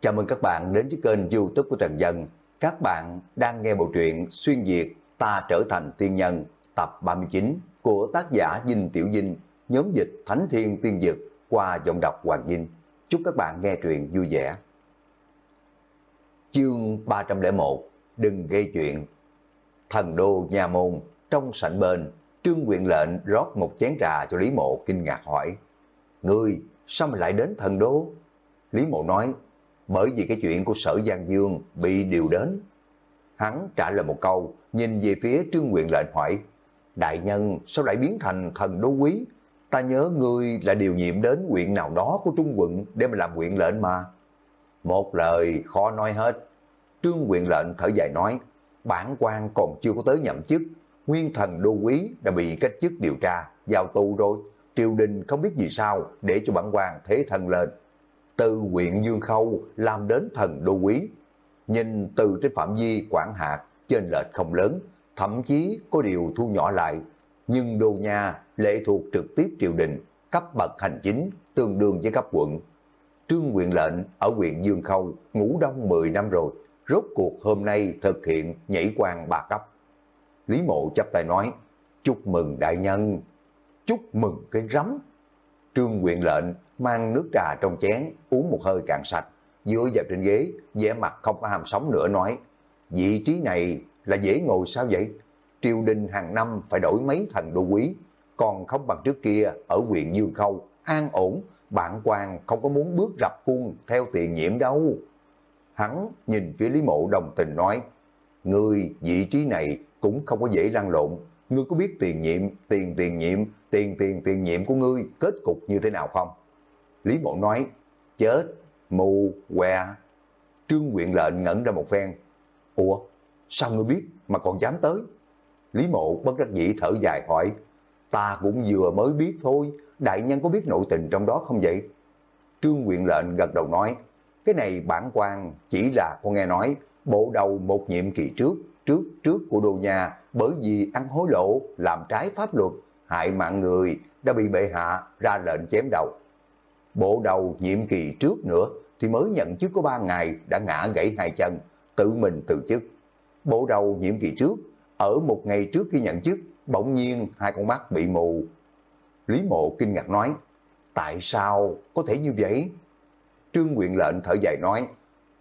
Chào mừng các bạn đến với kênh youtube của Trần Dân. Các bạn đang nghe bộ truyện Xuyên Việt Ta Trở Thành Tiên Nhân tập 39 của tác giả Dinh Tiểu Dinh, nhóm dịch Thánh Thiên Tiên Dực qua giọng đọc Hoàng Dinh. Chúc các bạn nghe truyện vui vẻ. Chương 301 Đừng gây chuyện Thần đô nhà môn, trong sảnh bên, Trương Quyện lệnh rót một chén trà cho Lý Mộ kinh ngạc hỏi. Ngươi, sao mà lại đến thần đô? Lý Mộ nói, bởi vì cái chuyện của sở Giang Dương bị điều đến. Hắn trả lời một câu, nhìn về phía Trương Quyền lệnh hỏi, Đại nhân sao lại biến thành thần đô quý? Ta nhớ ngươi là điều nhiệm đến huyện nào đó của Trung quận để mà làm huyện lệnh mà. Một lời khó nói hết. Trương quyện lệnh thở dài nói, bản quan còn chưa có tới nhậm chức, nguyên thần đô quý đã bị cách chức điều tra, giao tù rồi, triều đình không biết gì sao để cho bản quan thế thân lên. Từ huyện Dương Khâu làm đến thần đô quý, nhìn từ trên phạm vi quản hạt, trên lệch không lớn, thậm chí có điều thu nhỏ lại, nhưng đô nha lệ thuộc trực tiếp triều đình, cấp bậc hành chính tương đương với cấp quận. Trương quyền lệnh ở huyện Dương Khâu ngủ đông 10 năm rồi, rốt cuộc hôm nay thực hiện nhảy quan ba cấp. Lý mộ chấp tay nói, chúc mừng đại nhân, chúc mừng cái rắm. Trương quyền lệnh mang nước trà trong chén, uống một hơi cạn sạch, dựa vào trên ghế, vẻ mặt không có hàm sống nữa nói, vị trí này là dễ ngồi sao vậy? Triều đình hàng năm phải đổi mấy thần đô quý, còn không bằng trước kia ở huyện Dương Khâu, an ổn, bản quan không có muốn bước rập khuôn theo tiền nhiễm đâu. Hắn nhìn phía Lý Mộ đồng tình nói, Người vị trí này cũng không có dễ lăn lộn, ngươi có biết tiền nhiệm, tiền tiền nhiệm, tiền tiền tiền nhiệm của ngươi kết cục như thế nào không? Lý Mộ nói, chết, mù, què. Trương quyện lệnh ngẩn ra một phen. Ủa, sao ngươi biết mà còn dám tới? Lý Mộ bất đắc dĩ thở dài hỏi, ta cũng vừa mới biết thôi, đại nhân có biết nội tình trong đó không vậy? Trương quyện lệnh gật đầu nói, cái này bản quan chỉ là con nghe nói, bộ đầu một nhiệm kỳ trước, trước trước của đô nhà bởi vì ăn hối lộ, làm trái pháp luật, hại mạng người, đã bị bệ hạ ra lệnh chém đầu. Bộ đầu nhiệm kỳ trước nữa thì mới nhận chức có 3 ngày đã ngã gãy hai chân, tự mình từ chức. Bộ đầu nhiệm kỳ trước, ở một ngày trước khi nhận chức, bỗng nhiên hai con mắt bị mù. Lý mộ kinh ngạc nói, tại sao có thể như vậy? Trương Nguyện lệnh thở dài nói,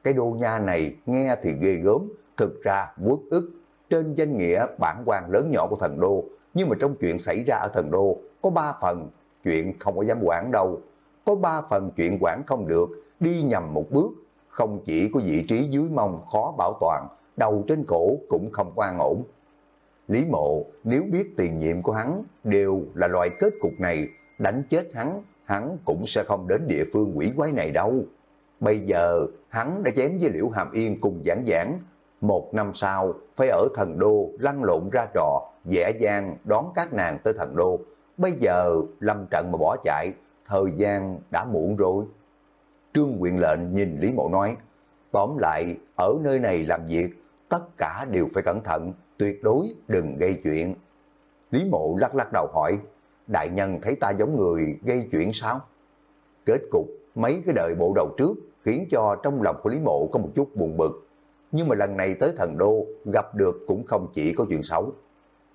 cái đô nha này nghe thì ghê gớm, thực ra quốc ức, trên danh nghĩa bản quan lớn nhỏ của thần đô, nhưng mà trong chuyện xảy ra ở thần đô, có ba phần, chuyện không có dám quản đâu. Có ba phần chuyện quản không được, đi nhầm một bước, không chỉ có vị trí dưới mông khó bảo toàn, đầu trên cổ cũng không có an ổn. Lý mộ nếu biết tiền nhiệm của hắn đều là loại kết cục này, đánh chết hắn, hắn cũng sẽ không đến địa phương quỷ quái này đâu. Bây giờ hắn đã chém với Liễu Hàm Yên cùng giảng giảng, một năm sau phải ở thần đô lăn lộn ra trò, dễ dàng đón các nàng tới thần đô. Bây giờ lâm trận mà bỏ chạy, thời gian đã muộn rồi. Trương Quyền lệnh nhìn Lý Mộ nói, tóm lại ở nơi này làm việc, tất cả đều phải cẩn thận, tuyệt đối đừng gây chuyện. Lý Mộ lắc lắc đầu hỏi, đại nhân thấy ta giống người gây chuyện sao? Kết cục mấy cái đời bộ đầu trước khiến cho trong lòng của Lý Mộ có một chút buồn bực. Nhưng mà lần này tới thần đô gặp được cũng không chỉ có chuyện xấu.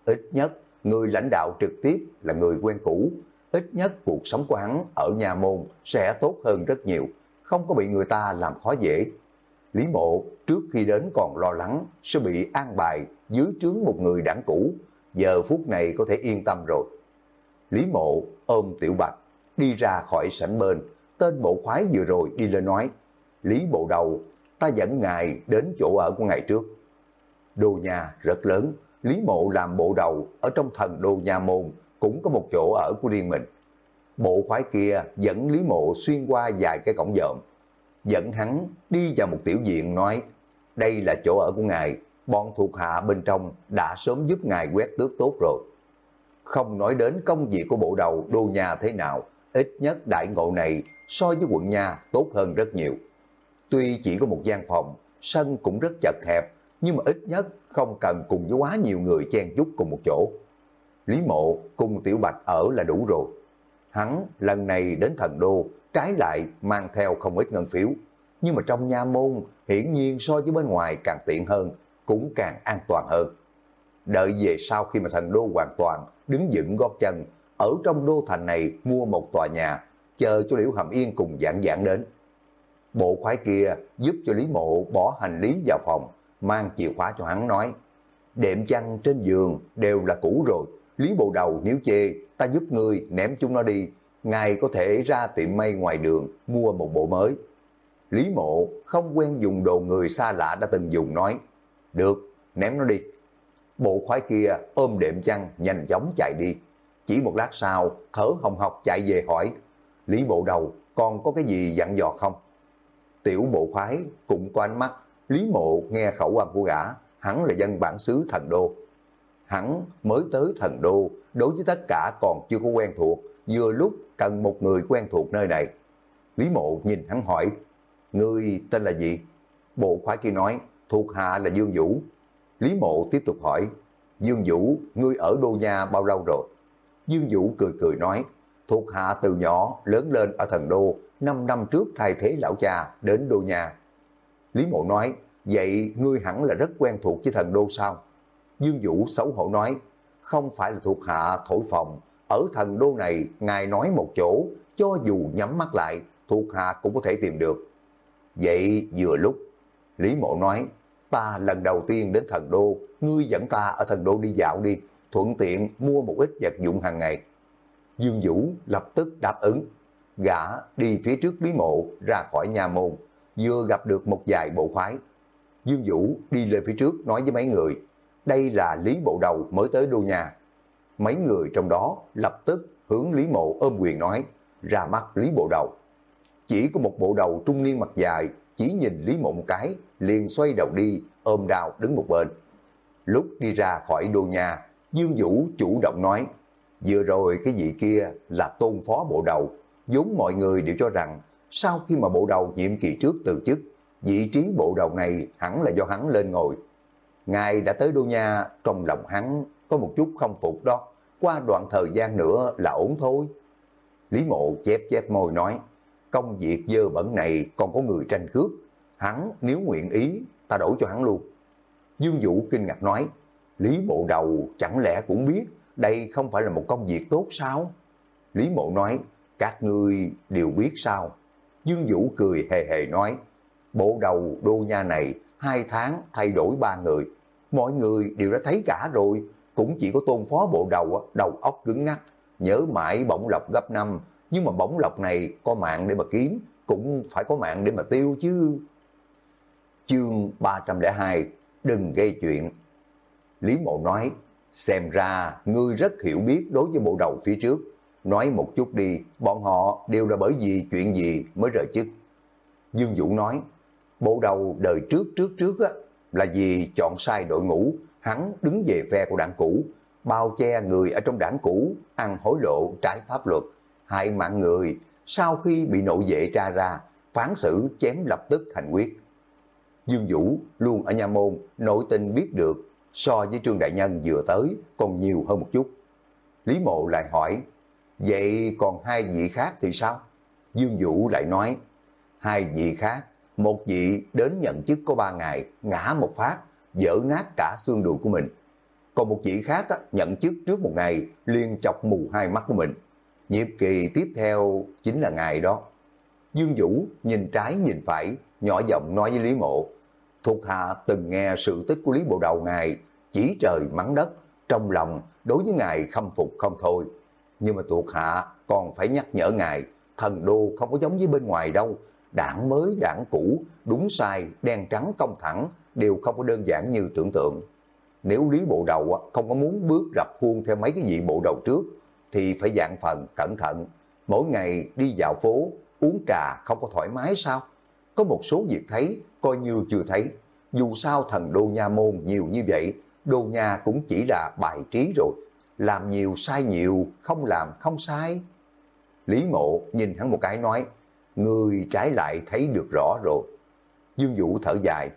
Ít nhất người lãnh đạo trực tiếp là người quen cũ. Ít nhất cuộc sống của hắn ở nhà môn sẽ tốt hơn rất nhiều, không có bị người ta làm khó dễ. Lý Mộ trước khi đến còn lo lắng sẽ bị an bài dưới trướng một người đảng cũ, giờ phút này có thể yên tâm rồi. Lý Mộ ôm Tiểu Bạch đi ra khỏi sảnh bên, tên bộ khoái vừa rồi đi lên nói, Lý Bộ Đầu, ta dẫn ngài đến chỗ ở của ngài trước. Đô nhà rất lớn, Lý Mộ làm bộ đầu ở trong thần đô nhà môn cũng có một chỗ ở của riêng mình. Bộ khoái kia dẫn Lý Mộ xuyên qua vài cái cổng dợm, dẫn hắn đi vào một tiểu viện nói, đây là chỗ ở của ngài, bọn thuộc hạ bên trong đã sớm giúp ngài quét tước tốt rồi. Không nói đến công việc của bộ đầu đô nhà thế nào, ít nhất đại ngộ này so với quận nhà tốt hơn rất nhiều. Tuy chỉ có một gian phòng, sân cũng rất chật hẹp, nhưng mà ít nhất không cần cùng với quá nhiều người chen chúc cùng một chỗ. Lý mộ cùng Tiểu Bạch ở là đủ rồi. Hắn lần này đến thần đô, trái lại mang theo không ít ngân phiếu. nhưng mà trong nha môn hiển nhiên so với bên ngoài càng tiện hơn, cũng càng an toàn hơn. Đợi về sau khi mà thần đô hoàn toàn đứng dựng gót chân, ở trong đô thành này mua một tòa nhà, chờ cho Liễu Hàm Yên cùng giảng giảng đến. Bộ khoái kia giúp cho Lý Mộ bỏ hành lý vào phòng, mang chìa khóa cho hắn nói, đệm chăn trên giường đều là cũ rồi, Lý Bộ Đầu nếu chê, ta giúp ngươi ném chúng nó đi, ngài có thể ra tiệm may ngoài đường mua một bộ mới. Lý Mộ không quen dùng đồ người xa lạ đã từng dùng nói, được, ném nó đi. Bộ khoái kia ôm đệm chăn nhanh chóng chạy đi. Chỉ một lát sau, thở hồng học chạy về hỏi, Lý Bộ Đầu còn có cái gì dặn dò không? Tiểu bộ khoái cũng có ánh mắt, Lý Mộ nghe khẩu âm của gã, hắn là dân bản xứ thần đô. Hắn mới tới thần đô, đối với tất cả còn chưa có quen thuộc, vừa lúc cần một người quen thuộc nơi này. Lý Mộ nhìn hắn hỏi, Người tên là gì? Bộ khoái kia nói, thuộc hạ là Dương Vũ. Lý Mộ tiếp tục hỏi, Dương Vũ, ngươi ở Đô nhà bao lâu rồi? Dương Vũ cười cười nói, thuộc hạ từ nhỏ lớn lên ở thần đô, 5 năm trước thay thế lão cha đến Đô nhà Lý Mộ nói, vậy ngươi hẳn là rất quen thuộc với thần đô sao? Dương Vũ xấu hổ nói, không phải là thuộc hạ thổi phòng, ở thần đô này ngài nói một chỗ, cho dù nhắm mắt lại, thuộc hạ cũng có thể tìm được. Vậy vừa lúc, Lý Mộ nói, ta lần đầu tiên đến thần đô, ngươi dẫn ta ở thần đô đi dạo đi, thuận tiện mua một ít vật dụng hàng ngày. Dương Vũ lập tức đáp ứng, gã đi phía trước Lý Mộ ra khỏi nhà môn, vừa gặp được một vài bộ khoái. Dương Vũ đi lên phía trước nói với mấy người, đây là Lý Bộ Đầu mới tới đô nhà. Mấy người trong đó lập tức hướng Lý Mộ ôm quyền nói, ra mắt Lý Bộ Đầu. Chỉ có một bộ đầu trung niên mặt dài, chỉ nhìn Lý Mộ một cái, liền xoay đầu đi, ôm đào đứng một bên. Lúc đi ra khỏi đô nhà, Dương Vũ chủ động nói, vừa rồi cái vị kia là tôn phó bộ đầu, vốn mọi người đều cho rằng sau khi mà bộ đầu nhiệm kỳ trước từ chức, vị trí bộ đầu này hẳn là do hắn lên ngồi. Ngài đã tới đô nha, trong lòng hắn có một chút không phục đó, qua đoạn thời gian nữa là ổn thôi. Lý mộ chép chép môi nói, công việc dơ bẩn này còn có người tranh cướp, hắn nếu nguyện ý, ta đổi cho hắn luôn. Dương Vũ kinh ngạc nói, Lý Bộ Đầu chẳng lẽ cũng biết đây không phải là một công việc tốt sao? Lý Mộ nói, các ngươi đều biết sao? Dương Vũ cười hề hề nói, bộ đầu đô nha này hai tháng thay đổi ba người, mọi người đều đã thấy cả rồi, cũng chỉ có tôn phó bộ đầu đầu óc cứng ngắc, nhớ mãi bỗng lộc gấp năm, nhưng mà bỗng lộc này có mạng để mà kiếm, cũng phải có mạng để mà tiêu chứ. Chương 302 Đừng gây chuyện Lý Mộ nói, xem ra ngươi rất hiểu biết đối với bộ đầu phía trước. Nói một chút đi, bọn họ đều là bởi vì chuyện gì mới rời chức. Dương Vũ nói, bộ đầu đời trước trước trước á, là vì chọn sai đội ngũ, hắn đứng về phe của đảng cũ, bao che người ở trong đảng cũ, ăn hối lộ trái pháp luật, hại mạng người, sau khi bị nội vệ tra ra, phán xử chém lập tức thành quyết. Dương Vũ luôn ở nhà môn, nội tình biết được, so với Trương Đại Nhân vừa tới còn nhiều hơn một chút. Lý Mộ lại hỏi, vậy còn hai vị khác thì sao? Dương Vũ lại nói, hai vị khác, một vị đến nhận chức có ba ngày, ngã một phát, dỡ nát cả xương đùi của mình. Còn một vị khác á, nhận chức trước một ngày, liền chọc mù hai mắt của mình. Nhiệm kỳ tiếp theo chính là ngày đó. Dương Vũ nhìn trái nhìn phải, nhỏ giọng nói với Lý Mộ, thuộc hạ từng nghe sự tích của Lý Bộ Đầu ngài, chỉ trời mắng đất, trong lòng đối với ngài khâm phục không thôi. Nhưng mà thuộc hạ còn phải nhắc nhở ngài, thần đô không có giống với bên ngoài đâu, đảng mới, đảng cũ, đúng sai, đen trắng, công thẳng, đều không có đơn giản như tưởng tượng. Nếu Lý Bộ Đầu không có muốn bước rập khuôn theo mấy cái vị bộ đầu trước, thì phải dạng phần, cẩn thận. Mỗi ngày đi dạo phố, uống trà không có thoải mái sao? Có một số việc thấy, coi như chưa thấy. Dù sao thần đô nha môn nhiều như vậy, đô nha cũng chỉ là bài trí rồi. Làm nhiều sai nhiều, không làm không sai. Lý mộ nhìn hắn một cái nói, người trái lại thấy được rõ rồi. Dương Vũ thở dài,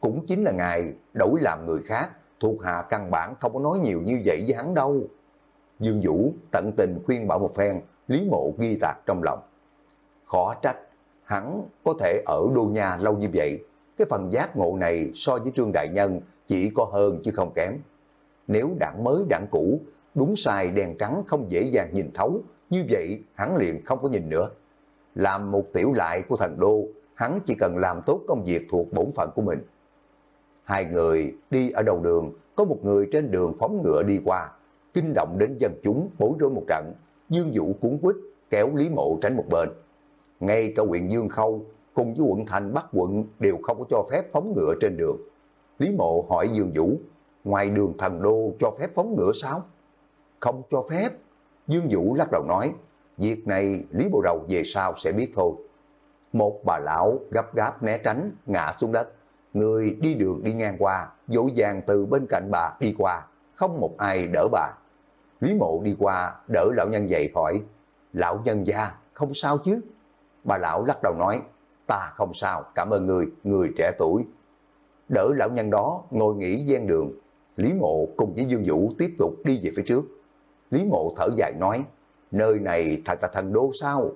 cũng chính là ngài đổi làm người khác, thuộc hạ căn bản không có nói nhiều như vậy với hắn đâu. Dương Vũ tận tình khuyên bảo một phen, Lý Mộ ghi tạc trong lòng. Khó trách, hắn có thể ở đô nhà lâu như vậy. Cái phần giác ngộ này so với Trương Đại Nhân chỉ có hơn chứ không kém. Nếu đảng mới đảng cũ, đúng sai đèn trắng không dễ dàng nhìn thấu, như vậy hắn liền không có nhìn nữa. Làm một tiểu lại của thần đô, hắn chỉ cần làm tốt công việc thuộc bổn phận của mình. Hai người đi ở đầu đường, có một người trên đường phóng ngựa đi qua, kinh động đến dân chúng bối rối một trận, Dương Vũ cuốn quýt kéo Lý Mộ tránh một bên. Ngay cả huyện Dương Khâu cùng với quận thành Bắc quận đều không có cho phép phóng ngựa trên đường. Lý Mộ hỏi Dương Vũ, ngoài đường thần đô cho phép phóng ngựa sao? Không cho phép. Dương Vũ lắc đầu nói, việc này Lý Bộ Đầu về sau sẽ biết thôi. Một bà lão gấp gáp né tránh, ngã xuống đất. Người đi đường đi ngang qua, dỗ dàng từ bên cạnh bà đi qua, không một ai đỡ bà. Lý Mộ đi qua, đỡ lão nhân dậy hỏi, lão nhân gia, không sao chứ? Bà lão lắc đầu nói, ta không sao, cảm ơn người, người trẻ tuổi. Đỡ lão nhân đó ngồi nghỉ gian đường, Lý Mộ cùng với Dương Vũ tiếp tục đi về phía trước. Lý Mộ thở dài nói, nơi này thật là thần đô sao?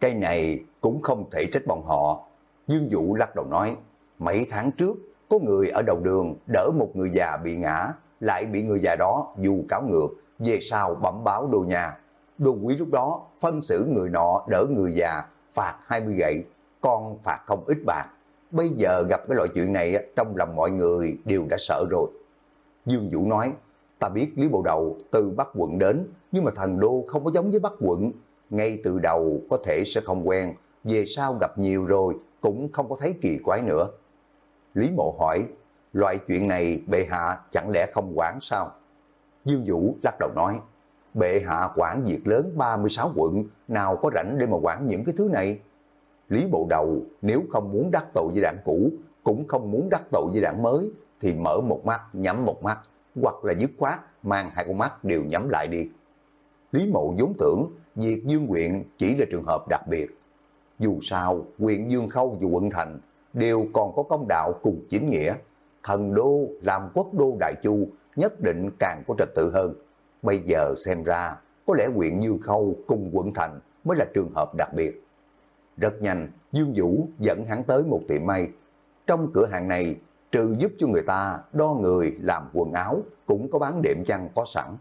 Cây này cũng không thể trách bọn họ. Dương Vũ lắc đầu nói, mấy tháng trước có người ở đầu đường đỡ một người già bị ngã, lại bị người già đó dù cáo ngược, về sau bẩm báo đồ nhà. Đồ quý lúc đó phân xử người nọ đỡ người già phạt 20 gậy, con phạt không ít bạc. Bây giờ gặp cái loại chuyện này trong lòng mọi người đều đã sợ rồi. Dương Vũ nói, ta biết Lý Bộ Đầu từ Bắc quận đến, nhưng mà thần đô không có giống với Bắc quận. Ngay từ đầu có thể sẽ không quen, về sau gặp nhiều rồi cũng không có thấy kỳ quái nữa. Lý Mộ hỏi, loại chuyện này bệ hạ chẳng lẽ không quản sao? Dương Vũ lắc đầu nói, bệ hạ quản việc lớn 36 quận, nào có rảnh để mà quản những cái thứ này? Lý Bộ Đầu nếu không muốn đắc tội với đảng cũ, cũng không muốn đắc tội với đảng mới, thì mở một mắt, nhắm một mắt, hoặc là dứt khoát, mang hai con mắt đều nhắm lại đi. Lý Mộ vốn tưởng việc Dương quyện chỉ là trường hợp đặc biệt. Dù sao, huyện Dương Khâu và quận Thành đều còn có công đạo cùng chính nghĩa. Thần đô làm quốc đô Đại Chu nhất định càng có trật tự hơn. Bây giờ xem ra, có lẽ huyện Dương Khâu cùng quận Thành mới là trường hợp đặc biệt. Rất nhanh, Dương Vũ dẫn hắn tới một tiệm may. Trong cửa hàng này, trừ giúp cho người ta đo người làm quần áo, cũng có bán đệm chăn có sẵn.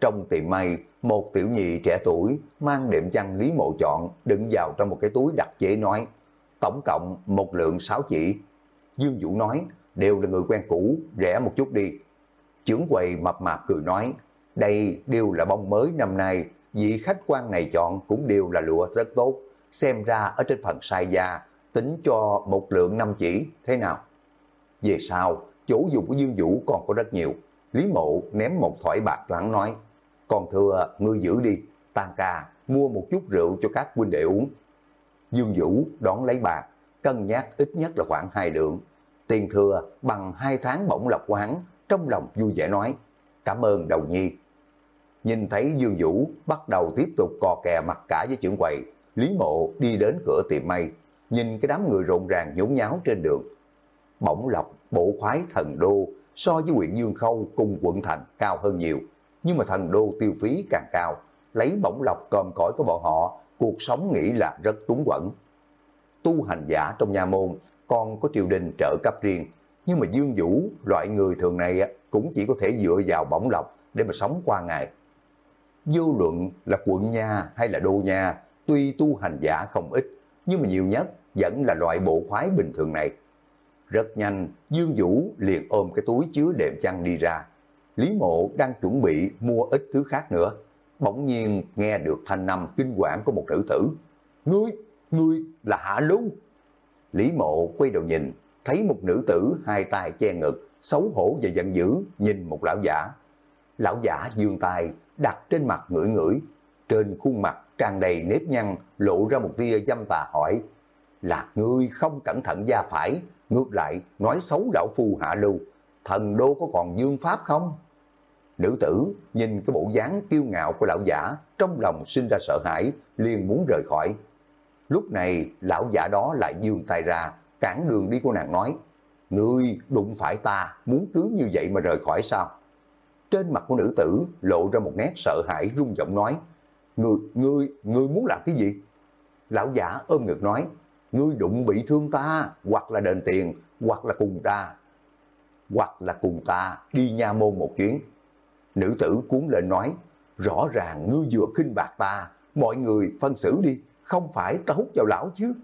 Trong tiệm may, một tiểu nhị trẻ tuổi mang đệm chăn Lý Mộ chọn đựng vào trong một cái túi đặc chế nói, tổng cộng một lượng sáu chỉ. Dương Vũ nói, đều là người quen cũ, rẻ một chút đi. Chưởng quầy mập mạp cười nói, đây đều là bông mới năm nay, vị khách quan này chọn cũng đều là lụa rất tốt. Xem ra ở trên phần sai da, tính cho một lượng năm chỉ, thế nào? Về sau, chỗ dùng của Dương Vũ còn có rất nhiều. Lý Mộ ném một thỏi bạc lẳng nói, còn thưa ngươi giữ đi, tan ca, mua một chút rượu cho các huynh đệ uống. Dương Vũ đón lấy bạc, cân nhắc ít nhất là khoảng hai lượng. Tiền thừa bằng hai tháng bổng lộc của hắn, trong lòng vui vẻ nói, cảm ơn đầu nhi. Nhìn thấy Dương Vũ bắt đầu tiếp tục cò kè mặt cả với trưởng quầy, Lý Mộ đi đến cửa tiệm may, nhìn cái đám người rộn ràng nhốn nháo trên đường. bỗng lộc, bộ khoái thần đô so với huyện Dương Khâu cùng quận thành cao hơn nhiều, nhưng mà thần đô tiêu phí càng cao, lấy bỗng lộc còm cõi của bọn họ, cuộc sống nghĩ là rất túng quẩn. Tu hành giả trong nhà môn còn có triều đình trợ cấp riêng, nhưng mà Dương Vũ, loại người thường này cũng chỉ có thể dựa vào bỗng lộc để mà sống qua ngày. Vô luận là quận nha hay là đô nha, tuy tu hành giả không ít, nhưng mà nhiều nhất vẫn là loại bộ khoái bình thường này. Rất nhanh, Dương Vũ liền ôm cái túi chứa đệm chăn đi ra. Lý Mộ đang chuẩn bị mua ít thứ khác nữa. Bỗng nhiên nghe được thanh năm kinh quản của một nữ tử. Ngươi, ngươi là Hạ Lưu. Lý Mộ quay đầu nhìn, thấy một nữ tử hai tay che ngực, xấu hổ và giận dữ nhìn một lão giả. Lão giả dương tay đặt trên mặt ngửi ngửi, trên khuôn mặt tràn đầy nếp nhăn, lộ ra một tia dâm tà hỏi, là ngươi không cẩn thận da phải, ngược lại nói xấu lão phu hạ lưu, thần đô có còn dương pháp không? Nữ tử nhìn cái bộ dáng kiêu ngạo của lão giả, trong lòng sinh ra sợ hãi, liền muốn rời khỏi. Lúc này, lão giả đó lại dương tay ra, cản đường đi của nàng nói, ngươi đụng phải ta, muốn cứ như vậy mà rời khỏi sao? Trên mặt của nữ tử lộ ra một nét sợ hãi rung giọng nói Ngươi, ngươi, ngươi muốn làm cái gì? Lão giả ôm ngực nói, ngươi đụng bị thương ta, hoặc là đền tiền, hoặc là cùng ta. Hoặc là cùng ta đi nha môn một chuyến. Nữ tử cuốn lên nói, rõ ràng ngươi vừa khinh bạc ta, mọi người phân xử đi, không phải ta hút vào lão chứ.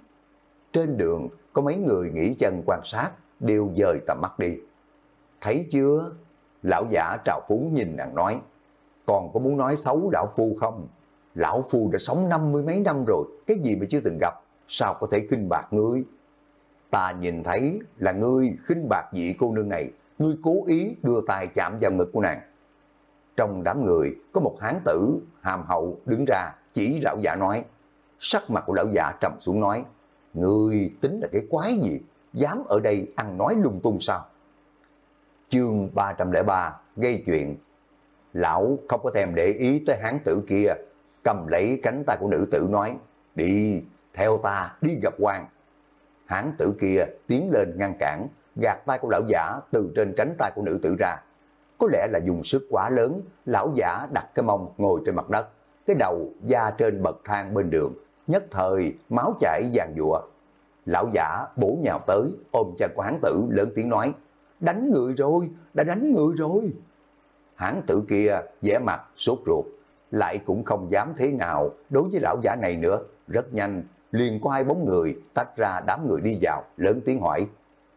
Trên đường có mấy người nghỉ chân quan sát, đều dời tầm mắt đi. Thấy chưa? Lão giả trào phúng nhìn nàng nói, còn có muốn nói xấu lão phu không? Lão phu đã sống năm mươi mấy năm rồi, cái gì mà chưa từng gặp, sao có thể khinh bạc ngươi? Ta nhìn thấy là ngươi khinh bạc vị cô nương này, ngươi cố ý đưa tay chạm vào ngực của nàng. Trong đám người có một hán tử hàm hậu đứng ra chỉ lão giả nói, sắc mặt của lão giả trầm xuống nói, ngươi tính là cái quái gì, dám ở đây ăn nói lung tung sao? Chương 303 gây chuyện Lão không có thèm để ý tới hán tử kia, cầm lấy cánh tay của nữ tử nói, đi, theo ta, đi gặp quan. Hán tử kia tiến lên ngăn cản, gạt tay của lão giả từ trên cánh tay của nữ tử ra. Có lẽ là dùng sức quá lớn, lão giả đặt cái mông ngồi trên mặt đất, cái đầu da trên bậc thang bên đường, nhất thời máu chảy vàng dụa. Lão giả bổ nhào tới, ôm chân của hán tử lớn tiếng nói, đánh người rồi, đã đánh người rồi. Hán tử kia vẻ mặt sốt ruột, lại cũng không dám thế nào đối với lão giả này nữa. Rất nhanh, liền có hai bóng người tách ra đám người đi vào, lớn tiếng hỏi,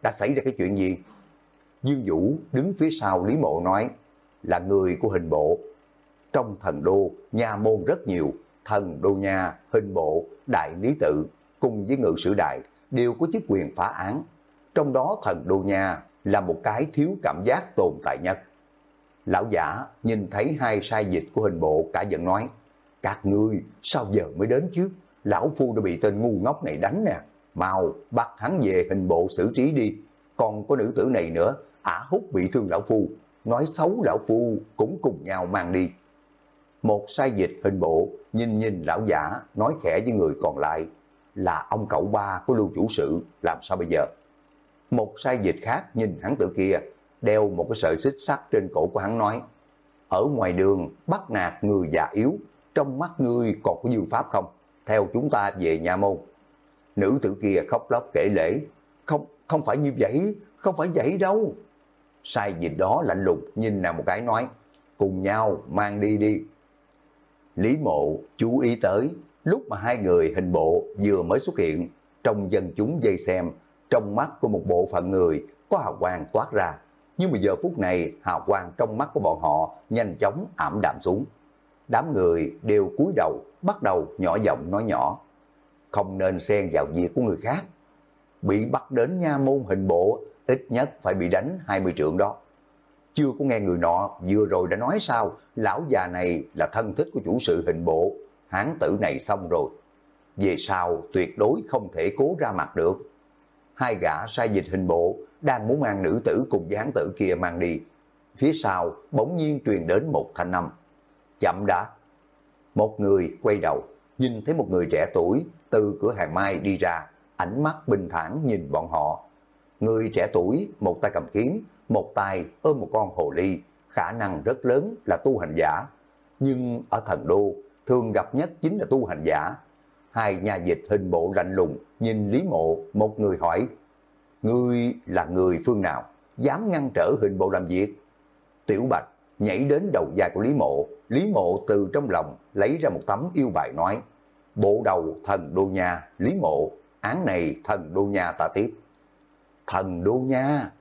đã xảy ra cái chuyện gì? Dương Vũ đứng phía sau Lý Mộ nói, là người của hình bộ. Trong thần đô, nhà môn rất nhiều, thần đô nha, hình bộ, đại lý tự, cùng với ngự sử đại, đều có chức quyền phá án. Trong đó thần đô nha là một cái thiếu cảm giác tồn tại nhất. Lão giả nhìn thấy hai sai dịch của hình bộ cả giận nói, các ngươi sao giờ mới đến chứ? Lão Phu đã bị tên ngu ngốc này đánh nè, mau bắt hắn về hình bộ xử trí đi. Còn có nữ tử này nữa, ả hút bị thương Lão Phu, nói xấu Lão Phu cũng cùng nhau mang đi. Một sai dịch hình bộ nhìn nhìn lão giả nói khẽ với người còn lại là ông cậu ba của lưu chủ sự, làm sao bây giờ? Một sai dịch khác nhìn hắn tử kia, đeo một cái sợi xích sắt trên cổ của hắn nói, ở ngoài đường bắt nạt người già yếu, trong mắt ngươi còn có dư pháp không? Theo chúng ta về nhà môn. Nữ tử kia khóc lóc kể lễ, không, không phải như vậy, không phải vậy đâu. Sai dịch đó lạnh lùng nhìn nàng một cái nói, cùng nhau mang đi đi. Lý mộ chú ý tới, lúc mà hai người hình bộ vừa mới xuất hiện, trong dân chúng dây xem, trong mắt của một bộ phận người có hào quang toát ra. Nhưng mà giờ phút này hào quang trong mắt của bọn họ nhanh chóng ảm đạm xuống. Đám người đều cúi đầu, bắt đầu nhỏ giọng nói nhỏ. Không nên xen vào việc của người khác. Bị bắt đến nha môn hình bộ, ít nhất phải bị đánh 20 trượng đó. Chưa có nghe người nọ vừa rồi đã nói sao, lão già này là thân thích của chủ sự hình bộ, hán tử này xong rồi. Về sau tuyệt đối không thể cố ra mặt được. Hai gã sai dịch hình bộ đang muốn mang nữ tử cùng với hán tử kia mang đi. Phía sau bỗng nhiên truyền đến một thanh âm. Chậm đã. Một người quay đầu, nhìn thấy một người trẻ tuổi từ cửa hàng mai đi ra, ánh mắt bình thản nhìn bọn họ. Người trẻ tuổi, một tay cầm kiếm, một tay ôm một con hồ ly, khả năng rất lớn là tu hành giả. Nhưng ở thần đô, thường gặp nhất chính là tu hành giả. Hai nhà dịch hình bộ lạnh lùng, nhìn Lý Mộ, một người hỏi, Ngươi là người phương nào, dám ngăn trở hình bộ làm việc? Tiểu Bạch nhảy đến đầu dài của Lý Mộ, Lý Mộ từ trong lòng lấy ra một tấm yêu bài nói, bộ đầu thần đô nha, Lý Mộ, án này thần đô nha ta tiếp. Thần đô nha,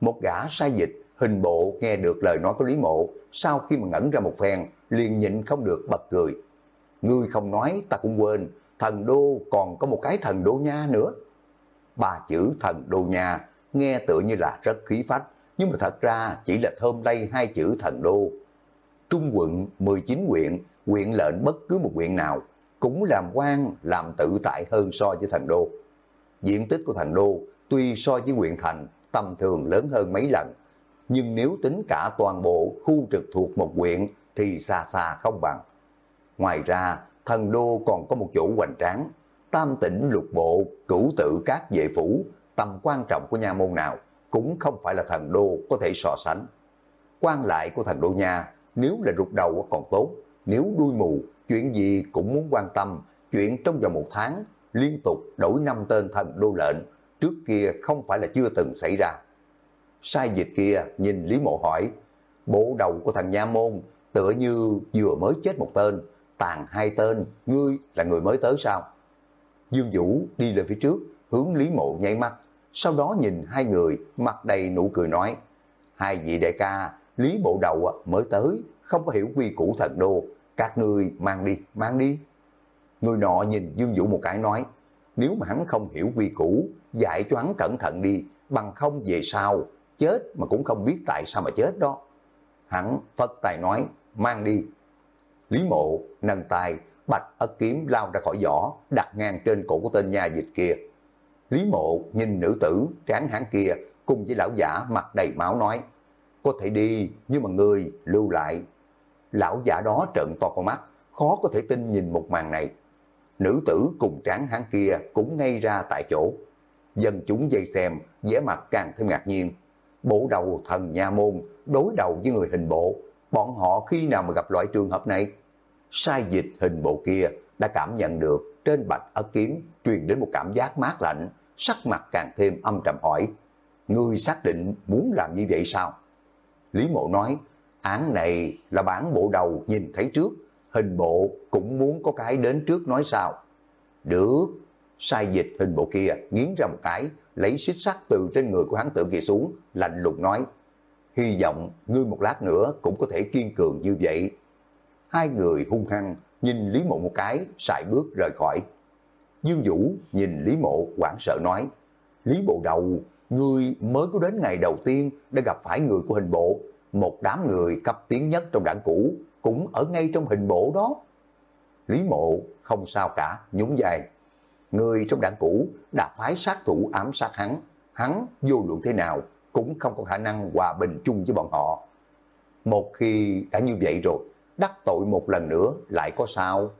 một gã sai dịch, hình bộ nghe được lời nói của Lý Mộ, sau khi mà ngẩn ra một phen, liền nhịn không được bật cười. Ngươi không nói ta cũng quên, thần đô còn có một cái thần đô nha nữa. Ba chữ thần đô nha nghe tựa như là rất khí phách, nhưng mà thật ra chỉ là thơm lây hai chữ thần đô. Trung quận 19 huyện, huyện lệnh bất cứ một huyện nào cũng làm quan làm tự tại hơn so với thần đô. Diện tích của thần đô tuy so với huyện thành tầm thường lớn hơn mấy lần, nhưng nếu tính cả toàn bộ khu trực thuộc một huyện thì xa xa không bằng. Ngoài ra, thần đô còn có một chỗ hoành tráng, tam tỉnh lục bộ, cửu tự các vệ phủ, tầm quan trọng của nha môn nào cũng không phải là thần đô có thể so sánh. Quan lại của thần đô nha, nếu là rụt đầu còn tốt, nếu đuôi mù, chuyện gì cũng muốn quan tâm, chuyện trong vòng một tháng liên tục đổi năm tên thần đô lệnh, trước kia không phải là chưa từng xảy ra. Sai dịch kia nhìn Lý Mộ hỏi, bộ đầu của thằng Nha Môn tựa như vừa mới chết một tên, tàn hai tên, ngươi là người mới tới sao? Dương Vũ đi lên phía trước, hướng Lý Mộ nháy mắt, sau đó nhìn hai người mặt đầy nụ cười nói, hai vị đại ca, Lý Bộ Đầu mới tới, không có hiểu quy củ thần đô, các ngươi mang đi, mang đi. Người nọ nhìn Dương Vũ một cái nói, nếu mà hắn không hiểu quy củ, dạy cho hắn cẩn thận đi, bằng không về sau, chết mà cũng không biết tại sao mà chết đó. Hắn phất tài nói, mang đi. Lý mộ nâng tay, bạch ất kiếm lao ra khỏi vỏ, đặt ngang trên cổ của tên nhà dịch kia. Lý mộ nhìn nữ tử tráng hán kia cùng với lão giả mặt đầy máu nói, có thể đi nhưng mà người lưu lại. Lão giả đó trợn to con mắt, khó có thể tin nhìn một màn này. Nữ tử cùng tráng hán kia cũng ngay ra tại chỗ. Dân chúng dây xem, vẻ mặt càng thêm ngạc nhiên. Bộ đầu thần nha môn đối đầu với người hình bộ, bọn họ khi nào mà gặp loại trường hợp này? Sai dịch hình bộ kia đã cảm nhận được trên bạch ở kiếm truyền đến một cảm giác mát lạnh, sắc mặt càng thêm âm trầm hỏi. Ngươi xác định muốn làm như vậy sao? Lý mộ nói, án này là bản bộ đầu nhìn thấy trước, hình bộ cũng muốn có cái đến trước nói sao. Được, sai dịch hình bộ kia nghiến ra một cái, lấy xích sắt từ trên người của hắn tự kia xuống, lạnh lùng nói, hy vọng ngươi một lát nữa cũng có thể kiên cường như vậy. Hai người hung hăng nhìn Lý Mộ một cái, sải bước rời khỏi. Dương Vũ nhìn Lý Mộ quảng sợ nói, Lý Bộ Đầu, ngươi mới có đến ngày đầu tiên đã gặp phải người của hình bộ, một đám người cấp tiến nhất trong đảng cũ, cũng ở ngay trong hình bộ đó. Lý Mộ không sao cả, nhún dài. Người trong đảng cũ đã phái sát thủ ám sát hắn, hắn vô luận thế nào cũng không có khả năng hòa bình chung với bọn họ. Một khi đã như vậy rồi, đắc tội một lần nữa lại có sao?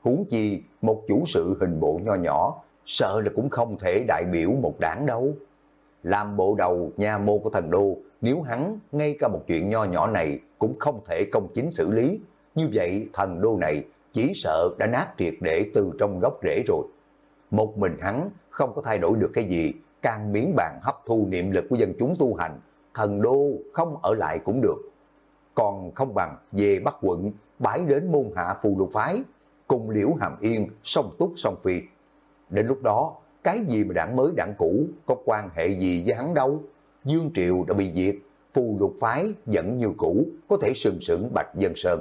Huống chi một chủ sự hình bộ nho nhỏ, sợ là cũng không thể đại biểu một đảng đâu. Làm bộ đầu nhà mô của thần đô, nếu hắn ngay cả một chuyện nho nhỏ này cũng không thể công chính xử lý, như vậy thần đô này chỉ sợ đã nát triệt để từ trong gốc rễ rồi. Một mình hắn không có thay đổi được cái gì, càng miễn bàn hấp thu niệm lực của dân chúng tu hành, thần đô không ở lại cũng được. Còn không bằng về Bắc quận, bãi đến môn hạ phù lục phái, cùng liễu hàm yên, song túc song phi. Đến lúc đó, cái gì mà đảng mới đảng cũ có quan hệ gì với hắn đâu. Dương Triều đã bị diệt, phù lục phái vẫn như cũ, có thể sừng sững Bạch Dân Sơn.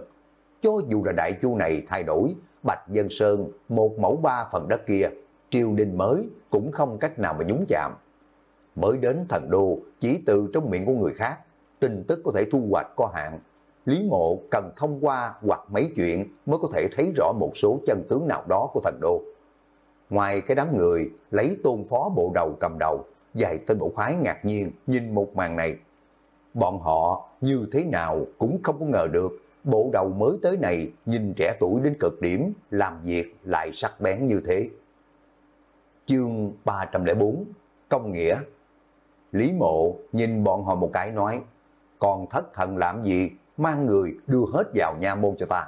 Cho dù là đại chu này thay đổi, Bạch Dân Sơn, một mẫu ba phần đất kia, triều đình mới cũng không cách nào mà nhúng chạm. Mới đến thần đô, chỉ từ trong miệng của người khác, tin tức có thể thu hoạch có hạn. Lý mộ cần thông qua hoặc mấy chuyện mới có thể thấy rõ một số chân tướng nào đó của thần đô. Ngoài cái đám người lấy tôn phó bộ đầu cầm đầu, vài tên bộ khoái ngạc nhiên nhìn một màn này. Bọn họ như thế nào cũng không có ngờ được bộ đầu mới tới này nhìn trẻ tuổi đến cực điểm, làm việc lại sắc bén như thế. Chương 304 Công Nghĩa Lý Mộ nhìn bọn họ một cái nói còn thất thần làm gì Mang người đưa hết vào nha môn cho ta?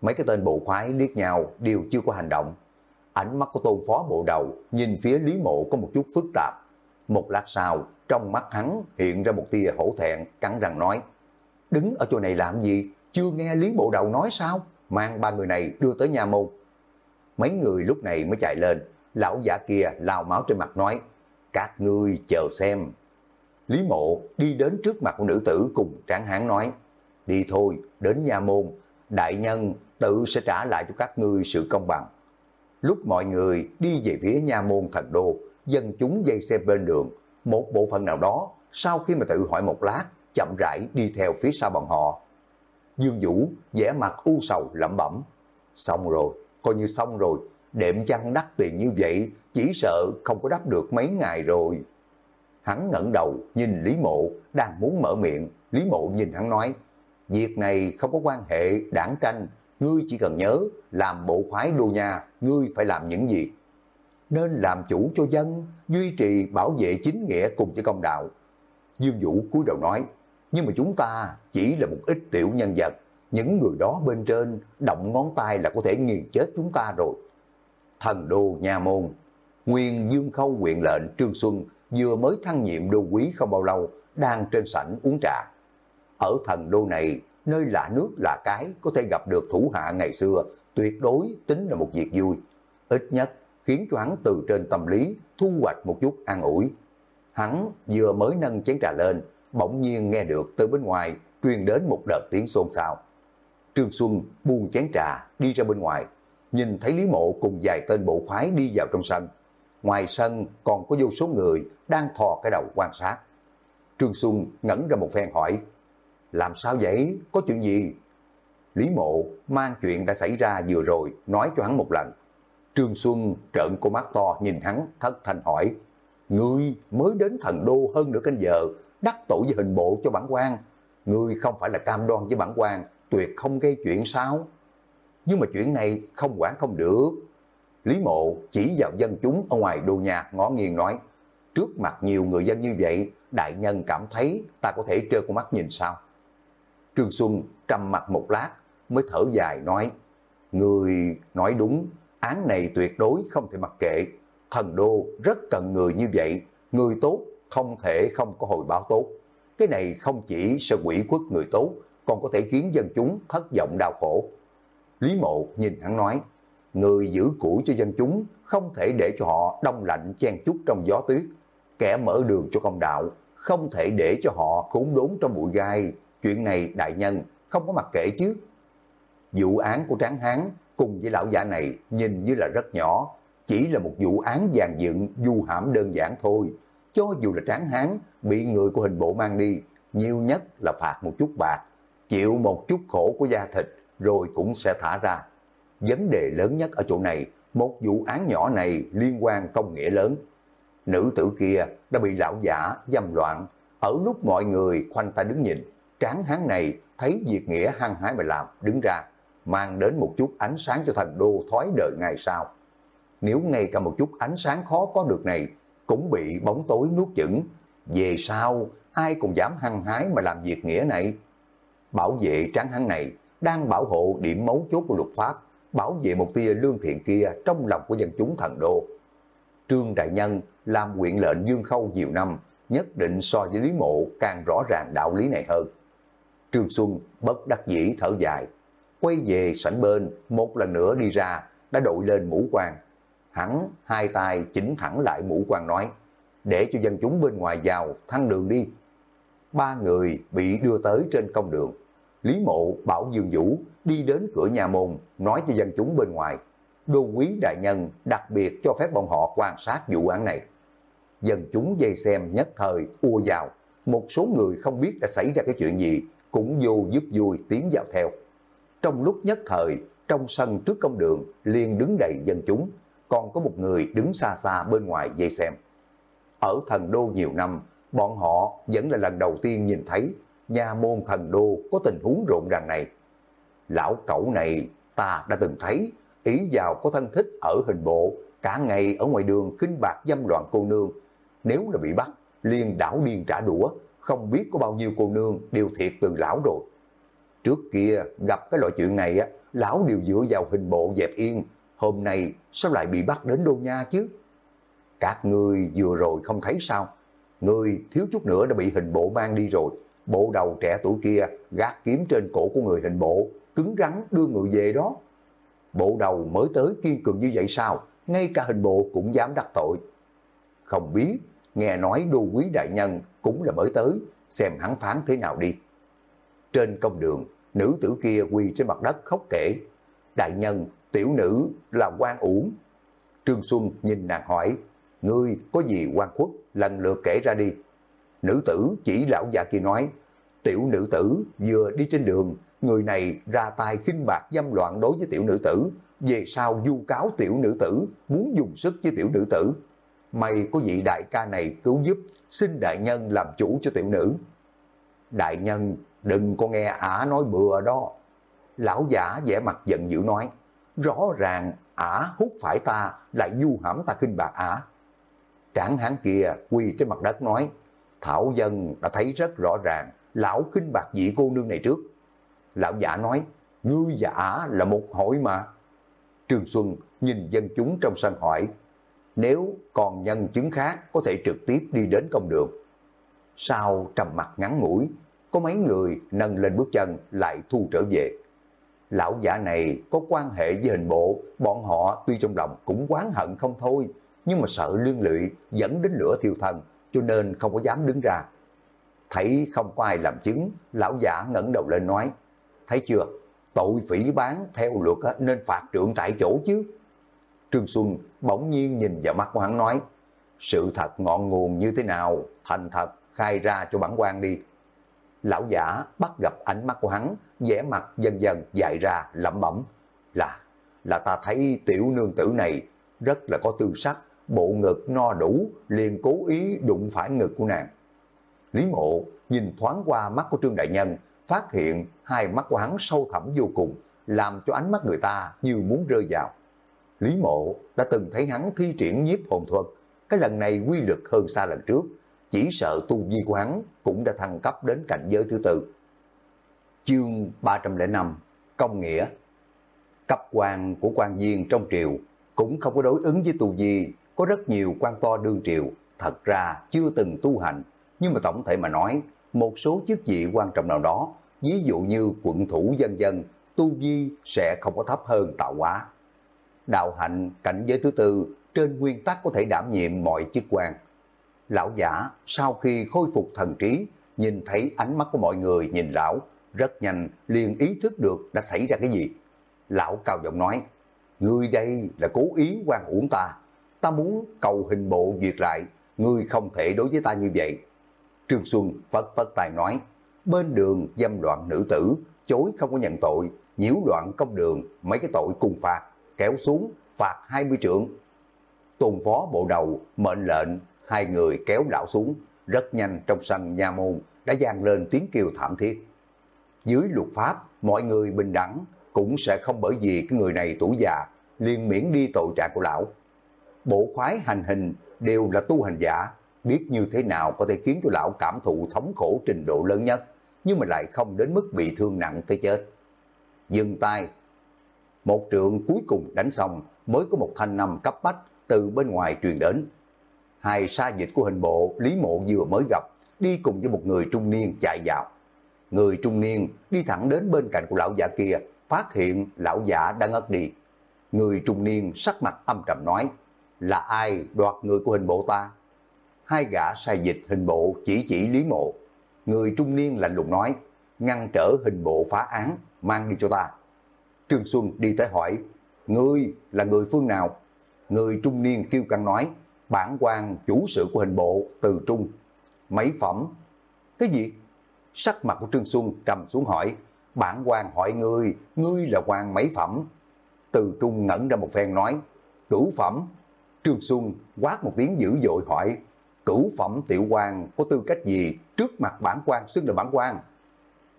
Mấy cái tên bộ khoái liếc nhau Đều chưa có hành động. Ánh mắt của tôn phó bộ đầu Nhìn phía Lý Mộ có một chút phức tạp. Một lát sau, Trong mắt hắn hiện ra một tia hổ thẹn, Cắn răng nói, Đứng ở chỗ này làm gì? Chưa nghe Lý Bộ Đầu nói sao? Mang ba người này đưa tới nhà môn. Mấy người lúc này mới chạy lên. Lão giả kia lao máu trên mặt nói, các ngươi chờ xem. Lý mộ đi đến trước mặt của nữ tử cùng tráng hán nói, đi thôi, đến nhà môn, đại nhân tự sẽ trả lại cho các ngươi sự công bằng. Lúc mọi người đi về phía nhà môn thần đô, dân chúng dây xe bên đường, một bộ phận nào đó, sau khi mà tự hỏi một lát, chậm rãi đi theo phía sau bọn họ. Dương Vũ vẻ mặt u sầu lẩm bẩm, xong rồi, coi như xong rồi, đệm chăn đắt tiền như vậy, chỉ sợ không có đắp được mấy ngày rồi. Hắn ngẩng đầu nhìn Lý Mộ đang muốn mở miệng, Lý Mộ nhìn hắn nói, việc này không có quan hệ đảng tranh, ngươi chỉ cần nhớ làm bộ khoái đô nhà, ngươi phải làm những gì. Nên làm chủ cho dân, duy trì bảo vệ chính nghĩa cùng với công đạo. Dương Vũ cúi đầu nói, nhưng mà chúng ta chỉ là một ít tiểu nhân vật, những người đó bên trên động ngón tay là có thể nghiền chết chúng ta rồi. Thần đô nha môn, nguyên dương khâu quyện lệnh Trương Xuân vừa mới thăng nhiệm đô quý không bao lâu, đang trên sảnh uống trà. Ở thần đô này, nơi lạ nước lạ cái có thể gặp được thủ hạ ngày xưa, tuyệt đối tính là một việc vui. Ít nhất khiến cho hắn từ trên tâm lý thu hoạch một chút an ủi. Hắn vừa mới nâng chén trà lên, bỗng nhiên nghe được từ bên ngoài truyền đến một đợt tiếng xôn xao. Trương Xuân buông chén trà đi ra bên ngoài, nhìn thấy Lý Mộ cùng vài tên bộ khoái đi vào trong sân. Ngoài sân còn có vô số người đang thò cái đầu quan sát. Trương Xuân ngẩn ra một phen hỏi, làm sao vậy, có chuyện gì? Lý Mộ mang chuyện đã xảy ra vừa rồi nói cho hắn một lần. Trương Xuân trợn cô mắt to nhìn hắn thất thanh hỏi, Ngươi mới đến thần đô hơn nửa canh giờ, đắc tội với hình bộ cho bản quan. Ngươi không phải là cam đoan với bản quan, tuyệt không gây chuyện sao? Nhưng mà chuyện này không quản không được. Lý mộ chỉ vào dân chúng ở ngoài đô nhà ngó nghiêng nói, trước mặt nhiều người dân như vậy, đại nhân cảm thấy ta có thể trơ con mắt nhìn sao? Trương Xuân trầm mặt một lát, mới thở dài nói, Người nói đúng, án này tuyệt đối không thể mặc kệ. Thần đô rất cần người như vậy, người tốt không thể không có hồi báo tốt. Cái này không chỉ sẽ quỷ quốc người tốt, còn có thể khiến dân chúng thất vọng đau khổ. Lý mộ nhìn hắn nói, người giữ củi cho dân chúng không thể để cho họ đông lạnh chen chúc trong gió tuyết. Kẻ mở đường cho công đạo, không thể để cho họ khốn đốn trong bụi gai. Chuyện này đại nhân không có mặt kể chứ. Vụ án của Tráng Hán cùng với lão giả này nhìn như là rất nhỏ, chỉ là một vụ án dàn dựng du hãm đơn giản thôi. Cho dù là Tráng Hán bị người của hình bộ mang đi, nhiều nhất là phạt một chút bạc, chịu một chút khổ của da thịt, rồi cũng sẽ thả ra. Vấn đề lớn nhất ở chỗ này, một vụ án nhỏ này liên quan công nghĩa lớn. Nữ tử kia đã bị lão giả dâm loạn, ở lúc mọi người khoanh tay đứng nhìn, tráng hán này thấy việc nghĩa hăng hái mà làm, đứng ra, mang đến một chút ánh sáng cho thần đô thoái đời ngày sau. Nếu ngay cả một chút ánh sáng khó có được này, cũng bị bóng tối nuốt chửng, về sau ai cũng dám hăng hái mà làm việc nghĩa này. Bảo vệ tráng hán này đang bảo hộ điểm mấu chốt của luật pháp, bảo vệ một tia lương thiện kia trong lòng của dân chúng thần đô. Trương Đại Nhân làm quyện lệnh Dương Khâu nhiều năm, nhất định so với Lý Mộ càng rõ ràng đạo lý này hơn. Trương Xuân bất đắc dĩ thở dài, quay về sảnh bên, một lần nữa đi ra, đã đội lên mũ quan. Hắn hai tay chỉnh thẳng lại mũ quan nói, để cho dân chúng bên ngoài vào thăng đường đi. Ba người bị đưa tới trên công đường. Lý Mộ bảo Dương Vũ đi đến cửa nhà môn, nói cho dân chúng bên ngoài. Đô quý đại nhân đặc biệt cho phép bọn họ quan sát vụ án này. Dân chúng dây xem nhất thời ua vào, một số người không biết đã xảy ra cái chuyện gì, cũng vô giúp vui tiến vào theo. Trong lúc nhất thời, trong sân trước công đường liền đứng đầy dân chúng, còn có một người đứng xa xa bên ngoài dây xem. Ở thần đô nhiều năm, bọn họ vẫn là lần đầu tiên nhìn thấy nhà môn thần đô có tình huống rộn ràng này. Lão cẩu này ta đã từng thấy, ý vào có thân thích ở hình bộ, cả ngày ở ngoài đường kinh bạc dâm loạn cô nương. Nếu là bị bắt, liền đảo điên trả đũa, không biết có bao nhiêu cô nương đều thiệt từ lão rồi. Trước kia gặp cái loại chuyện này á, lão đều dựa vào hình bộ dẹp yên, hôm nay sao lại bị bắt đến Đô Nha chứ? Các người vừa rồi không thấy sao? Người thiếu chút nữa đã bị hình bộ mang đi rồi, bộ đầu trẻ tuổi kia gác kiếm trên cổ của người hình bộ, cứng rắn đưa người về đó. Bộ đầu mới tới kiên cường như vậy sao, ngay cả hình bộ cũng dám đắc tội. Không biết, nghe nói đô quý đại nhân cũng là mới tới, xem hắn phán thế nào đi. Trên công đường, nữ tử kia quỳ trên mặt đất khóc kể. Đại nhân, tiểu nữ là quan uổng. Trương Xuân nhìn nàng hỏi, ngươi có gì quan khuất, lần lượt kể ra đi. Nữ tử chỉ lão già kia nói, tiểu nữ tử vừa đi trên đường, người này ra tay khinh bạc dâm loạn đối với tiểu nữ tử, về sau du cáo tiểu nữ tử, muốn dùng sức với tiểu nữ tử. May có vị đại ca này cứu giúp, xin đại nhân làm chủ cho tiểu nữ. Đại nhân, đừng có nghe ả nói bừa đó. Lão giả vẻ mặt giận dữ nói, rõ ràng ả hút phải ta, lại du hãm ta khinh bạc ả. Tráng hán kia quỳ trên mặt đất nói, Thảo dân đã thấy rất rõ ràng, lão kinh bạc dị cô nương này trước. Lão giả nói, ngươi giả là một hội mà. Trương Xuân nhìn dân chúng trong sân hỏi, nếu còn nhân chứng khác có thể trực tiếp đi đến công đường. Sau trầm mặt ngắn ngủi, có mấy người nâng lên bước chân lại thu trở về. Lão giả này có quan hệ với hình bộ, bọn họ tuy trong lòng cũng quán hận không thôi, nhưng mà sợ liên lụy dẫn đến lửa thiêu thân, cho nên không có dám đứng ra. Thấy không có ai làm chứng, lão giả ngẩng đầu lên nói, thấy chưa, tội phỉ bán theo luật nên phạt trượng tại chỗ chứ. Trương Xuân bỗng nhiên nhìn vào mắt của hắn nói, sự thật ngọn nguồn như thế nào, thành thật khai ra cho bản quan đi. Lão giả bắt gặp ánh mắt của hắn, vẻ mặt dần dần dài ra, lẩm bẩm, là, là ta thấy tiểu nương tử này rất là có tư sắc, bộ ngực no đủ, liền cố ý đụng phải ngực của nàng. Lý mộ nhìn thoáng qua mắt của Trương Đại Nhân, phát hiện hai mắt của hắn sâu thẳm vô cùng, làm cho ánh mắt người ta như muốn rơi vào. Lý mộ đã từng thấy hắn thi triển nhiếp hồn thuật, cái lần này quy lực hơn xa lần trước, chỉ sợ tu vi của hắn cũng đã thăng cấp đến cảnh giới thứ tư. Chương 305 Công nghĩa Cấp quan của quan viên trong triều cũng không có đối ứng với tu vi, có rất nhiều quan to đương triều, thật ra chưa từng tu hành, nhưng mà tổng thể mà nói, một số chức vị quan trọng nào đó, ví dụ như quận thủ dân dân, tu vi sẽ không có thấp hơn tạo hóa. Đạo hạnh cảnh giới thứ tư trên nguyên tắc có thể đảm nhiệm mọi chức quan. Lão giả sau khi khôi phục thần trí, nhìn thấy ánh mắt của mọi người nhìn lão, rất nhanh liền ý thức được đã xảy ra cái gì. Lão cao giọng nói, người đây là cố ý quan uổng ta, ta muốn cầu hình bộ duyệt lại, ngươi không thể đối với ta như vậy. Trương Xuân phất phất tài nói, bên đường dâm loạn nữ tử, chối không có nhận tội, nhiễu loạn công đường, mấy cái tội cùng phạt, kéo xuống, phạt 20 trượng. Tôn phó bộ đầu, mệnh lệnh, hai người kéo lão xuống, rất nhanh trong sân nhà môn đã gian lên tiếng kêu thảm thiết. Dưới luật pháp, mọi người bình đẳng, cũng sẽ không bởi vì cái người này tuổi già, liền miễn đi tội trạng của lão. Bộ khoái hành hình đều là tu hành giả, biết như thế nào có thể khiến cho lão cảm thụ thống khổ trình độ lớn nhất, nhưng mà lại không đến mức bị thương nặng tới chết. Dừng tay, một trượng cuối cùng đánh xong mới có một thanh năm cấp bách từ bên ngoài truyền đến. Hai sa dịch của hình bộ Lý Mộ vừa mới gặp, đi cùng với một người trung niên chạy vào. Người trung niên đi thẳng đến bên cạnh của lão giả kia, phát hiện lão giả đang ngất đi. Người trung niên sắc mặt âm trầm nói, là ai đoạt người của hình bộ ta? Hai gã sai dịch hình bộ chỉ chỉ Lý Mộ. Người trung niên lạnh lùng nói, ngăn trở hình bộ phá án, mang đi cho ta. Trương Xuân đi tới hỏi, ngươi là người phương nào? Người trung niên kêu căng nói, bản quan chủ sự của hình bộ từ trung. Mấy phẩm? Cái gì? Sắc mặt của Trương Xuân trầm xuống hỏi, bản quan hỏi ngươi, ngươi là quan mấy phẩm? Từ trung ngẩn ra một phen nói, cửu phẩm. Trương Xuân quát một tiếng dữ dội hỏi, cửu phẩm tiểu quan có tư cách gì trước mặt bản quan xưng là bản quan?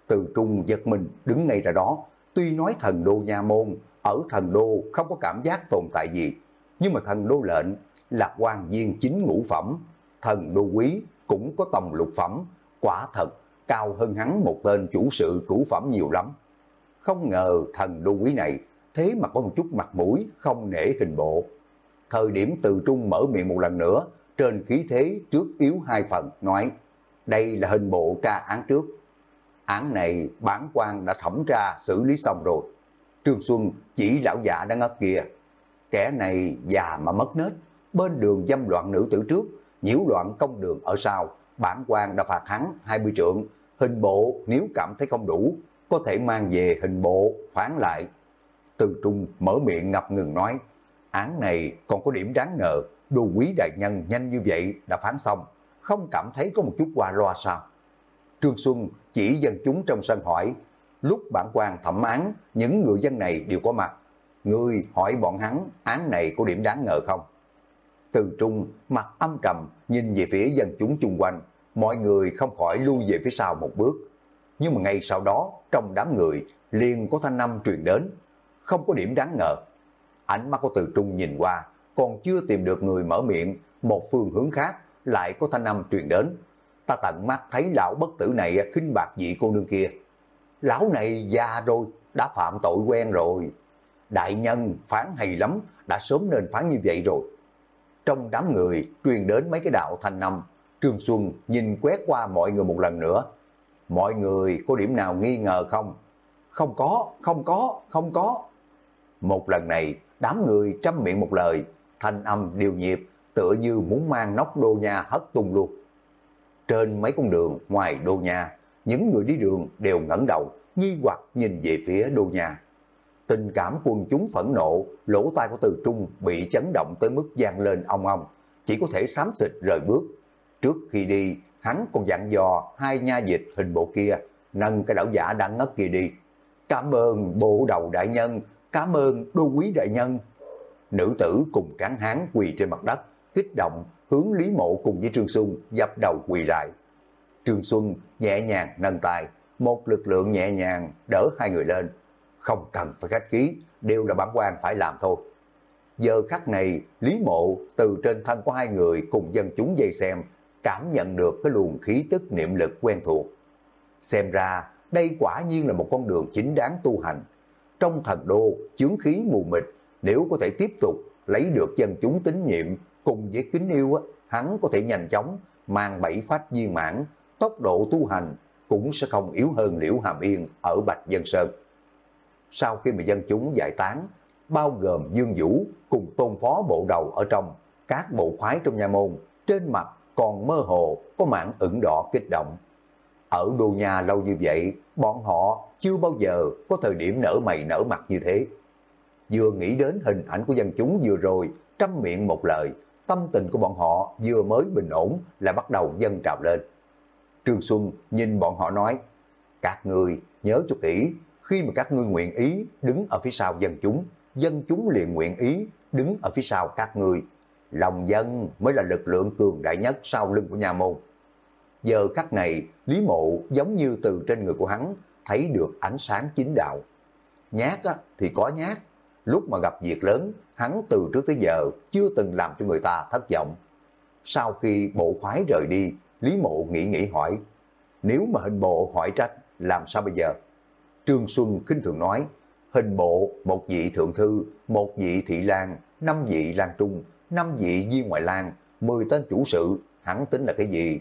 Từ trung giật mình đứng ngay ra đó, tuy nói thần đô nha môn, ở thần đô không có cảm giác tồn tại gì, nhưng mà thần đô lệnh là quan viên chính ngũ phẩm, thần đô quý cũng có tầm lục phẩm, quả thật cao hơn hắn một tên chủ sự cửu phẩm nhiều lắm. Không ngờ thần đô quý này thế mà có một chút mặt mũi không nể hình bộ. Thời điểm từ trung mở miệng một lần nữa, trên khí thế trước yếu hai phần, nói đây là hình bộ tra án trước. Án này bản quan đã thẩm tra xử lý xong rồi. Trương Xuân chỉ lão già đang ngất kia. Kẻ này già mà mất nết, bên đường dâm loạn nữ tử trước, nhiễu loạn công đường ở sau. Bản quan đã phạt hắn 20 trượng, hình bộ nếu cảm thấy không đủ, có thể mang về hình bộ phán lại. Từ Trung mở miệng ngập ngừng nói, án này còn có điểm đáng ngờ, đồ quý đại nhân nhanh như vậy đã phán xong, không cảm thấy có một chút qua loa sao. Trương Xuân chỉ dân chúng trong sân hỏi, lúc bản quan thẩm án, những người dân này đều có mặt. Người hỏi bọn hắn án này có điểm đáng ngờ không? Từ Trung mặt âm trầm nhìn về phía dân chúng chung quanh, mọi người không khỏi lui về phía sau một bước. Nhưng mà ngay sau đó, trong đám người liền có thanh âm truyền đến, không có điểm đáng ngờ. Ánh mắt của Từ Trung nhìn qua, còn chưa tìm được người mở miệng, một phương hướng khác lại có thanh âm truyền đến. Ta tận mắt thấy lão bất tử này khinh bạc vị cô nương kia. Lão này già rồi, đã phạm tội quen rồi. đại nhân phán hay lắm, đã sớm nên phán như vậy rồi. Trong đám người truyền đến mấy cái đạo thanh năm, Trương Xuân nhìn quét qua mọi người một lần nữa. Mọi người có điểm nào nghi ngờ không? Không có, không có, không có. Một lần này, đám người trăm miệng một lời, thanh âm điều nhịp, tựa như muốn mang nóc đô nhà hất tung luôn. Trên mấy con đường ngoài đô nhà, những người đi đường đều ngẩng đầu, nghi hoặc nhìn về phía đô nhà. Tình cảm quân chúng phẫn nộ, lỗ tai của Từ Trung bị chấn động tới mức gian lên ong ong, chỉ có thể xám xịt rời bước. Trước khi đi, hắn còn dặn dò hai nha dịch hình bộ kia, nâng cái lão giả đang ngất kia đi. Cảm ơn bộ đầu đại nhân, cảm ơn đô quý đại nhân. Nữ tử cùng tráng hán quỳ trên mặt đất, kích động, hướng Lý Mộ cùng với Trương Xuân dập đầu quỳ lại. Trương Xuân nhẹ nhàng nâng tay, một lực lượng nhẹ nhàng đỡ hai người lên. Không cần phải khách ký, đều là bản quan phải làm thôi. Giờ khắc này, Lý Mộ từ trên thân của hai người cùng dân chúng dây xem, cảm nhận được cái luồng khí tức niệm lực quen thuộc. Xem ra, đây quả nhiên là một con đường chính đáng tu hành. Trong thần đô, chướng khí mù mịt, nếu có thể tiếp tục lấy được dân chúng tín nhiệm cùng với kính yêu, hắn có thể nhanh chóng mang bảy phát viên mãn, tốc độ tu hành cũng sẽ không yếu hơn Liễu Hàm Yên ở Bạch Dân Sơn. Sau khi mà dân chúng giải tán, bao gồm Dương Vũ cùng tôn phó bộ đầu ở trong, các bộ khoái trong nhà môn, trên mặt còn mơ hồ có mảng ửng đỏ kích động. Ở đô nhà lâu như vậy, bọn họ chưa bao giờ có thời điểm nở mày nở mặt như thế. Vừa nghĩ đến hình ảnh của dân chúng vừa rồi, trăm miệng một lời, tâm tình của bọn họ vừa mới bình ổn là bắt đầu dâng trào lên. Trương Xuân nhìn bọn họ nói, các người nhớ cho kỹ, khi mà các ngươi nguyện ý đứng ở phía sau dân chúng, dân chúng liền nguyện ý đứng ở phía sau các người. Lòng dân mới là lực lượng cường đại nhất sau lưng của nhà môn. Giờ khắc này, Lý Mộ giống như từ trên người của hắn thấy được ánh sáng chính đạo. Nhát á, thì có nhát, lúc mà gặp việc lớn, hắn từ trước tới giờ chưa từng làm cho người ta thất vọng. Sau khi bộ khoái rời đi, Lý Mộ nghĩ nghĩ hỏi, nếu mà hình bộ hỏi trách, làm sao bây giờ? Trương Xuân kinh thường nói, hình bộ một vị thượng thư, một vị thị lang, năm vị lang trung, năm vị viên ngoại lang, mười tên chủ sự, hắn tính là cái gì?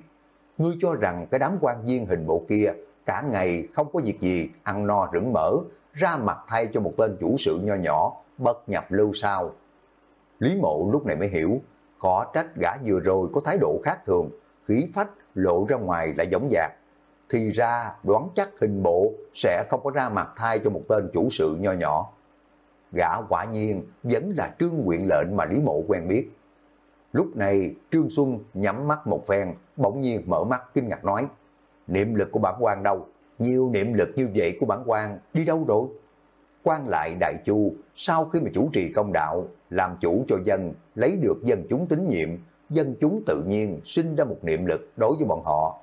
Ngươi cho rằng cái đám quan viên hình bộ kia cả ngày không có việc gì, ăn no rửng mỡ, ra mặt thay cho một tên chủ sự nho nhỏ, bất nhập lưu sao. Lý mộ lúc này mới hiểu, khó trách gã vừa rồi có thái độ khác thường, khí phách lộ ra ngoài lại giống dạc. Thì ra đoán chắc hình bộ sẽ không có ra mặt thay cho một tên chủ sự nho nhỏ. Gã quả nhiên vẫn là trương quyện lệnh mà Lý mộ quen biết. Lúc này Trương Xuân nhắm mắt một phen, bỗng nhiên mở mắt kinh ngạc nói, niệm lực của bản quan đâu? Nhiều niệm lực như vậy của bản quan đi đâu rồi? quan lại Đại Chu sau khi mà chủ trì công đạo, làm chủ cho dân, lấy được dân chúng tín nhiệm, dân chúng tự nhiên sinh ra một niệm lực đối với bọn họ.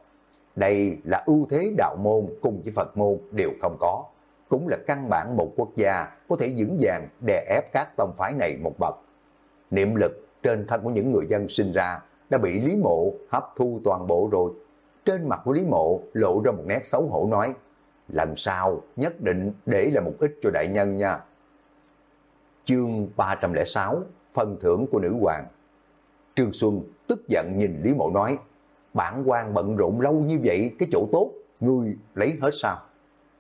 Đây là ưu thế đạo môn cùng với Phật môn đều không có, cũng là căn bản một quốc gia có thể vững vàng đè ép các tông phái này một bậc. Niệm lực trên thân của những người dân sinh ra đã bị Lý Mộ hấp thu toàn bộ rồi. Trên mặt của Lý Mộ lộ ra một nét xấu hổ nói, lần sau nhất định để là một ít cho đại nhân nha. Chương 306 Phần thưởng của nữ hoàng Trương Xuân tức giận nhìn Lý Mộ nói Bản quan bận rộn lâu như vậy cái chỗ tốt ngươi lấy hết sao?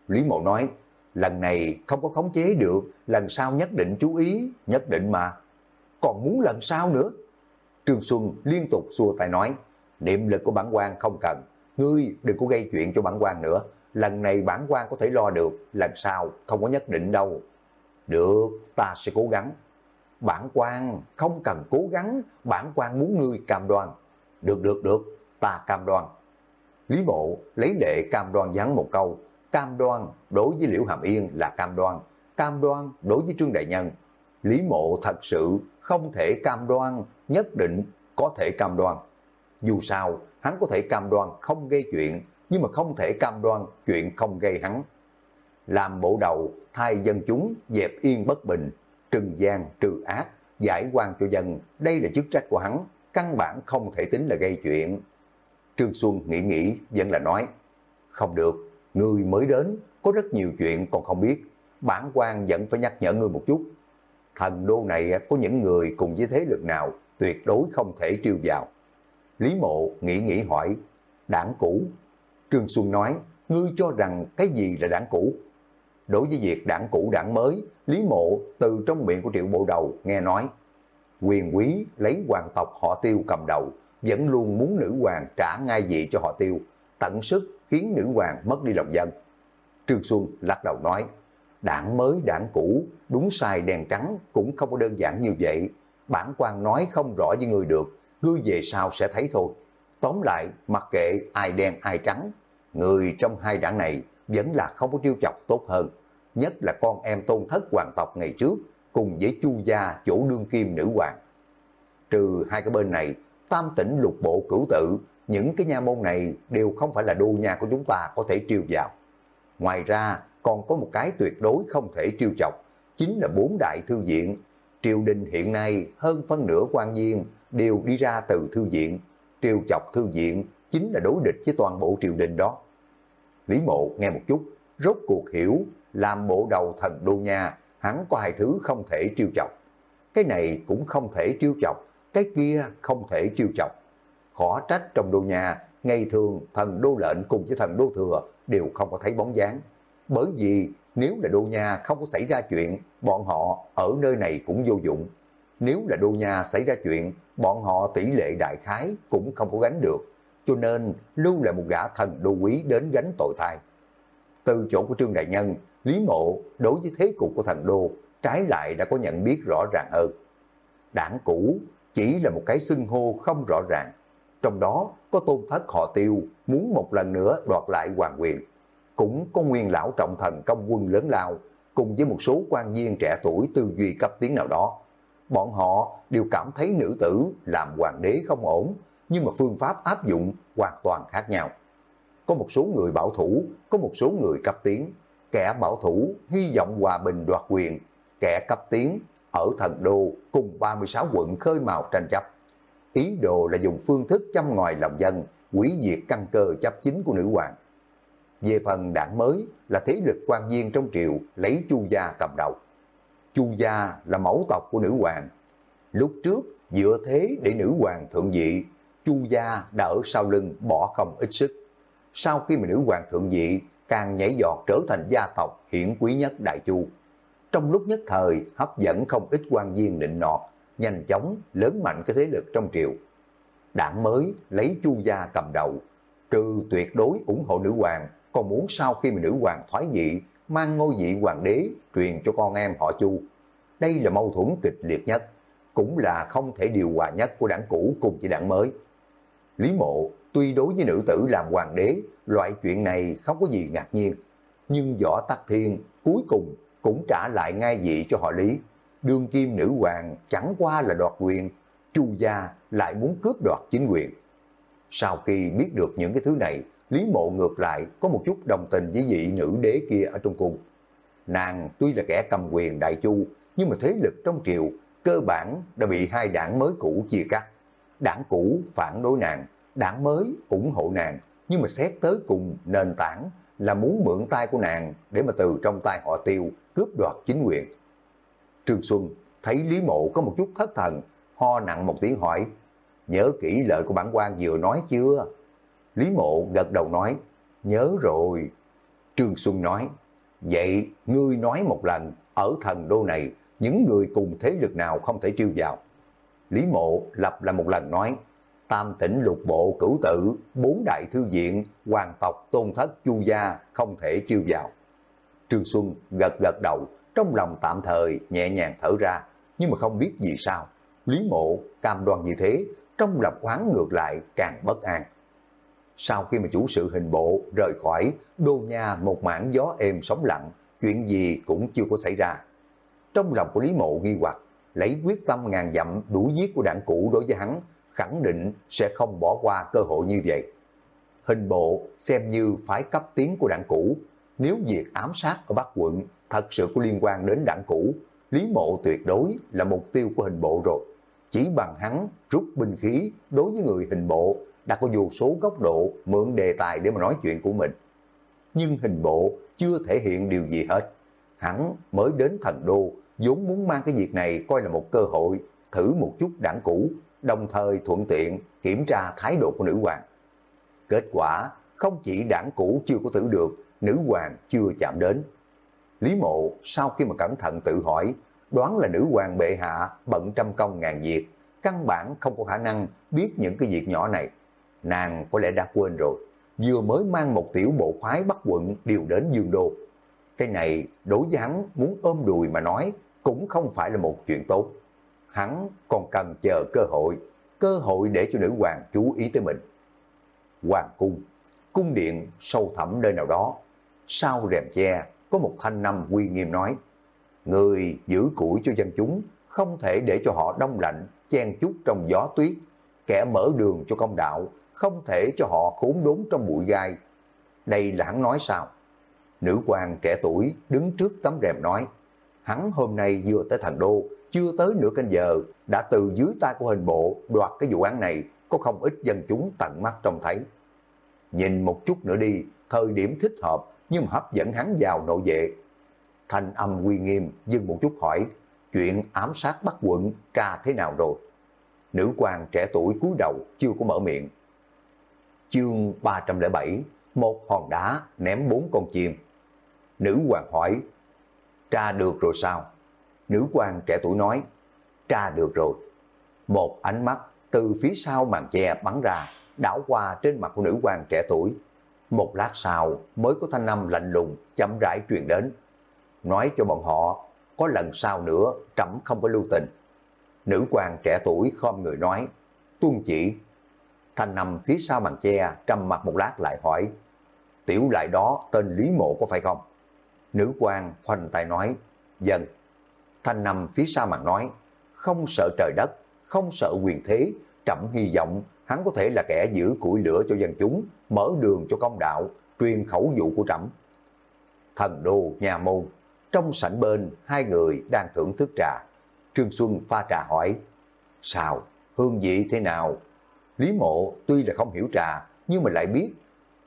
Lý Mộ nói lần này không có khống chế được lần sau nhất định chú ý nhất định mà còn muốn lần sau nữa Trương Xuân liên tục xua tay nói niệm lực của bản quan không cần ngươi đừng có gây chuyện cho bản quan nữa lần này bản quan có thể lo được, lần sau không có nhất định đâu. Được, ta sẽ cố gắng. Bản quan không cần cố gắng, bản quan muốn ngươi cam đoan. Được, được, được, ta cam đoan. Lý Mộ lấy lệ cam đoan dán một câu, cam đoan đối với Liễu Hàm Yên là cam đoan, cam đoan đối với Trương Đại Nhân. Lý Mộ thật sự không thể cam đoan, nhất định có thể cam đoan. Dù sao, hắn có thể cam đoan không gây chuyện, nhưng mà không thể cam đoan chuyện không gây hắn. Làm bộ đầu, thay dân chúng, dẹp yên bất bình, trừng gian, trừ ác, giải quan cho dân, đây là chức trách của hắn, căn bản không thể tính là gây chuyện. Trương Xuân nghĩ nghĩ, vẫn là nói, không được, người mới đến, có rất nhiều chuyện còn không biết, bản quan vẫn phải nhắc nhở ngươi một chút, thần đô này có những người cùng với thế lực nào tuyệt đối không thể triêu vào. Lý Mộ nghĩ nghĩ hỏi, đảng cũ. Trương Xuân nói, ngươi cho rằng cái gì là đảng cũ? Đối với việc đảng cũ đảng mới, Lý Mộ từ trong miệng của triệu bộ đầu nghe nói, quyền quý lấy hoàng tộc họ tiêu cầm đầu, vẫn luôn muốn nữ hoàng trả ngai vị cho họ tiêu, tận sức khiến nữ hoàng mất đi lòng dân. Trương Xuân lắc đầu nói, đảng mới đảng cũ, đúng sai đèn trắng cũng không có đơn giản như vậy. Bản quan nói không rõ với người được, ngươi về sau sẽ thấy thôi. Tóm lại, mặc kệ ai đen ai trắng, người trong hai đảng này vẫn là không có triêu chọc tốt hơn. Nhất là con em tôn thất hoàng tộc ngày trước, cùng với chu gia chủ đương kim nữ hoàng. Trừ hai cái bên này, tam tỉnh lục bộ cửu tự, những cái nha môn này đều không phải là đô nha của chúng ta có thể triêu vào. Ngoài ra, còn có một cái tuyệt đối không thể triêu chọc, chính là bốn đại thư viện. Triều đình hiện nay hơn phân nửa quan viên đều đi ra từ thư viện. Triều chọc thư viện chính là đối địch với toàn bộ triều đình đó. Lý mộ nghe một chút, rốt cuộc hiểu, làm bộ đầu thần đô nha, hắn có hai thứ không thể triều chọc. Cái này cũng không thể triều chọc, cái kia không thể triều chọc. Khó trách trong đô nhà, ngày thường thần đô lệnh cùng với thần đô thừa đều không có thấy bóng dáng. Bởi vì nếu là đô nhà không có xảy ra chuyện, bọn họ ở nơi này cũng vô dụng. Nếu là đô nhà xảy ra chuyện, bọn họ tỷ lệ đại khái cũng không có gánh được. Cho nên lưu lại một gã thần đô quý đến gánh tội thai. Từ chỗ của Trương Đại Nhân, Lý Mộ đối với thế cục của thần đô trái lại đã có nhận biết rõ ràng hơn. Đảng cũ chỉ là một cái xưng hô không rõ ràng. Trong đó có tôn thất họ tiêu muốn một lần nữa đoạt lại hoàng quyền. Cũng có nguyên lão trọng thần công quân lớn lao cùng với một số quan viên trẻ tuổi tư duy cấp tiến nào đó. Bọn họ đều cảm thấy nữ tử làm hoàng đế không ổn, nhưng mà phương pháp áp dụng hoàn toàn khác nhau. Có một số người bảo thủ, có một số người cấp tiến. Kẻ bảo thủ hy vọng hòa bình đoạt quyền, kẻ cấp tiến ở thần đô cùng 36 quận khơi mào tranh chấp. Ý đồ là dùng phương thức chăm ngòi lòng dân, quỷ diệt căn cơ chấp chính của nữ hoàng. Về phần đảng mới là thế lực quan viên trong triều lấy Chu gia cầm đầu. Chu gia là mẫu tộc của nữ hoàng. Lúc trước dựa thế để nữ hoàng thượng vị, Chu gia đã ở sau lưng bỏ không ít sức. Sau khi mà nữ hoàng thượng vị, càng nhảy giọt trở thành gia tộc hiển quý nhất Đại Chu trong lúc nhất thời hấp dẫn không ít quan viên định nọt, nhanh chóng lớn mạnh cái thế lực trong triều. Đảng mới lấy chu gia cầm đầu, trừ tuyệt đối ủng hộ nữ hoàng, còn muốn sau khi mà nữ hoàng thoái vị, mang ngôi vị hoàng đế truyền cho con em họ chu. Đây là mâu thuẫn kịch liệt nhất, cũng là không thể điều hòa nhất của đảng cũ cùng với đảng mới. Lý mộ tuy đối với nữ tử làm hoàng đế, loại chuyện này không có gì ngạc nhiên, nhưng võ tắc thiên cuối cùng cũng trả lại ngai vị cho họ Lý. Đương kim nữ hoàng chẳng qua là đoạt quyền, chu gia lại muốn cướp đoạt chính quyền. Sau khi biết được những cái thứ này, Lý Mộ ngược lại có một chút đồng tình với vị nữ đế kia ở trong cung. Nàng tuy là kẻ cầm quyền đại chu, nhưng mà thế lực trong triều cơ bản đã bị hai đảng mới cũ chia cắt. Đảng cũ phản đối nàng, đảng mới ủng hộ nàng, nhưng mà xét tới cùng nền tảng là muốn mượn tay của nàng để mà từ trong tay họ tiêu cướp đoạt chính quyền. Trương Xuân thấy Lý Mộ có một chút thất thần, ho nặng một tiếng hỏi, nhớ kỹ lời của bản quan vừa nói chưa? Lý Mộ gật đầu nói, nhớ rồi. Trương Xuân nói, vậy ngươi nói một lần, ở thần đô này, những người cùng thế lực nào không thể triêu vào? Lý Mộ lặp lại một lần nói, tam tỉnh lục bộ cửu tử bốn đại thư viện, hoàng tộc tôn thất chu gia không thể triêu vào. Trương Xuân gật gật đầu, trong lòng tạm thời nhẹ nhàng thở ra, nhưng mà không biết vì sao. Lý mộ cam đoan như thế, trong lòng quán ngược lại càng bất an. Sau khi mà chủ sự hình bộ rời khỏi đô nha một mảng gió êm sóng lặng, chuyện gì cũng chưa có xảy ra. Trong lòng của Lý mộ nghi hoặc, lấy quyết tâm ngàn dặm đuổi giết của đảng cũ đối với hắn, khẳng định sẽ không bỏ qua cơ hội như vậy. Hình bộ xem như phái cấp tiến của đảng cũ, nếu việc ám sát ở Bắc quận thật sự có liên quan đến đảng cũ, Lý Mộ tuyệt đối là mục tiêu của hình bộ rồi. Chỉ bằng hắn rút binh khí đối với người hình bộ đã có vô số góc độ mượn đề tài để mà nói chuyện của mình. Nhưng hình bộ chưa thể hiện điều gì hết. Hắn mới đến thần đô, vốn muốn mang cái việc này coi là một cơ hội, thử một chút đảng cũ, đồng thời thuận tiện kiểm tra thái độ của nữ hoàng. Kết quả, không chỉ đảng cũ chưa có thử được, nữ hoàng chưa chạm đến. Lý mộ sau khi mà cẩn thận tự hỏi, đoán là nữ hoàng bệ hạ bận trăm công ngàn việc, căn bản không có khả năng biết những cái việc nhỏ này. Nàng có lẽ đã quên rồi, vừa mới mang một tiểu bộ khoái bắt quận điều đến Dương Đô. Cái này đối với hắn muốn ôm đùi mà nói cũng không phải là một chuyện tốt. Hắn còn cần chờ cơ hội, cơ hội để cho nữ hoàng chú ý tới mình. Hoàng cung, cung điện sâu thẳm nơi nào đó, sau rèm che có một thanh năm quy nghiêm nói, người giữ củi cho dân chúng, không thể để cho họ đông lạnh, chen chút trong gió tuyết, kẻ mở đường cho công đạo, không thể cho họ khốn đốn trong bụi gai. Đây là hắn nói sao? Nữ quan trẻ tuổi đứng trước tấm rèm nói, hắn hôm nay vừa tới thành đô, chưa tới nửa canh giờ, đã từ dưới tay của hình bộ đoạt cái vụ án này, có không ít dân chúng tận mắt trông thấy. Nhìn một chút nữa đi, thời điểm thích hợp, nhưng hấp dẫn hắn vào nội vệ. Thanh âm uy nghiêm, dừng một chút hỏi, chuyện ám sát bắt quận tra thế nào rồi? Nữ quan trẻ tuổi cúi đầu chưa có mở miệng. Chương 307, một hòn đá ném bốn con chim. Nữ hoàng hỏi, tra được rồi sao? Nữ quan trẻ tuổi nói, tra được rồi. Một ánh mắt từ phía sau màn che bắn ra, đảo qua trên mặt của nữ quan trẻ tuổi. Một lát sau mới có thanh âm lạnh lùng chậm rãi truyền đến. Nói cho bọn họ, có lần sau nữa trẫm không có lưu tình. Nữ quan trẻ tuổi khom người nói, tuân chỉ. Thanh nằm phía sau màn che, trầm mặt một lát lại hỏi, tiểu lại đó tên Lý Mộ có phải không? Nữ quan khoanh tay nói, Dần. Thanh nằm phía sau màn nói, không sợ trời đất, không sợ quyền thế, trẫm hy vọng hắn có thể là kẻ giữ củi lửa cho dân chúng, mở đường cho công đạo, truyền khẩu dụ của trẫm. Thần đô nhà môn, trong sảnh bên hai người đang thưởng thức trà. Trương Xuân pha trà hỏi, sao, hương vị thế nào? Lý mộ tuy là không hiểu trà, nhưng mà lại biết,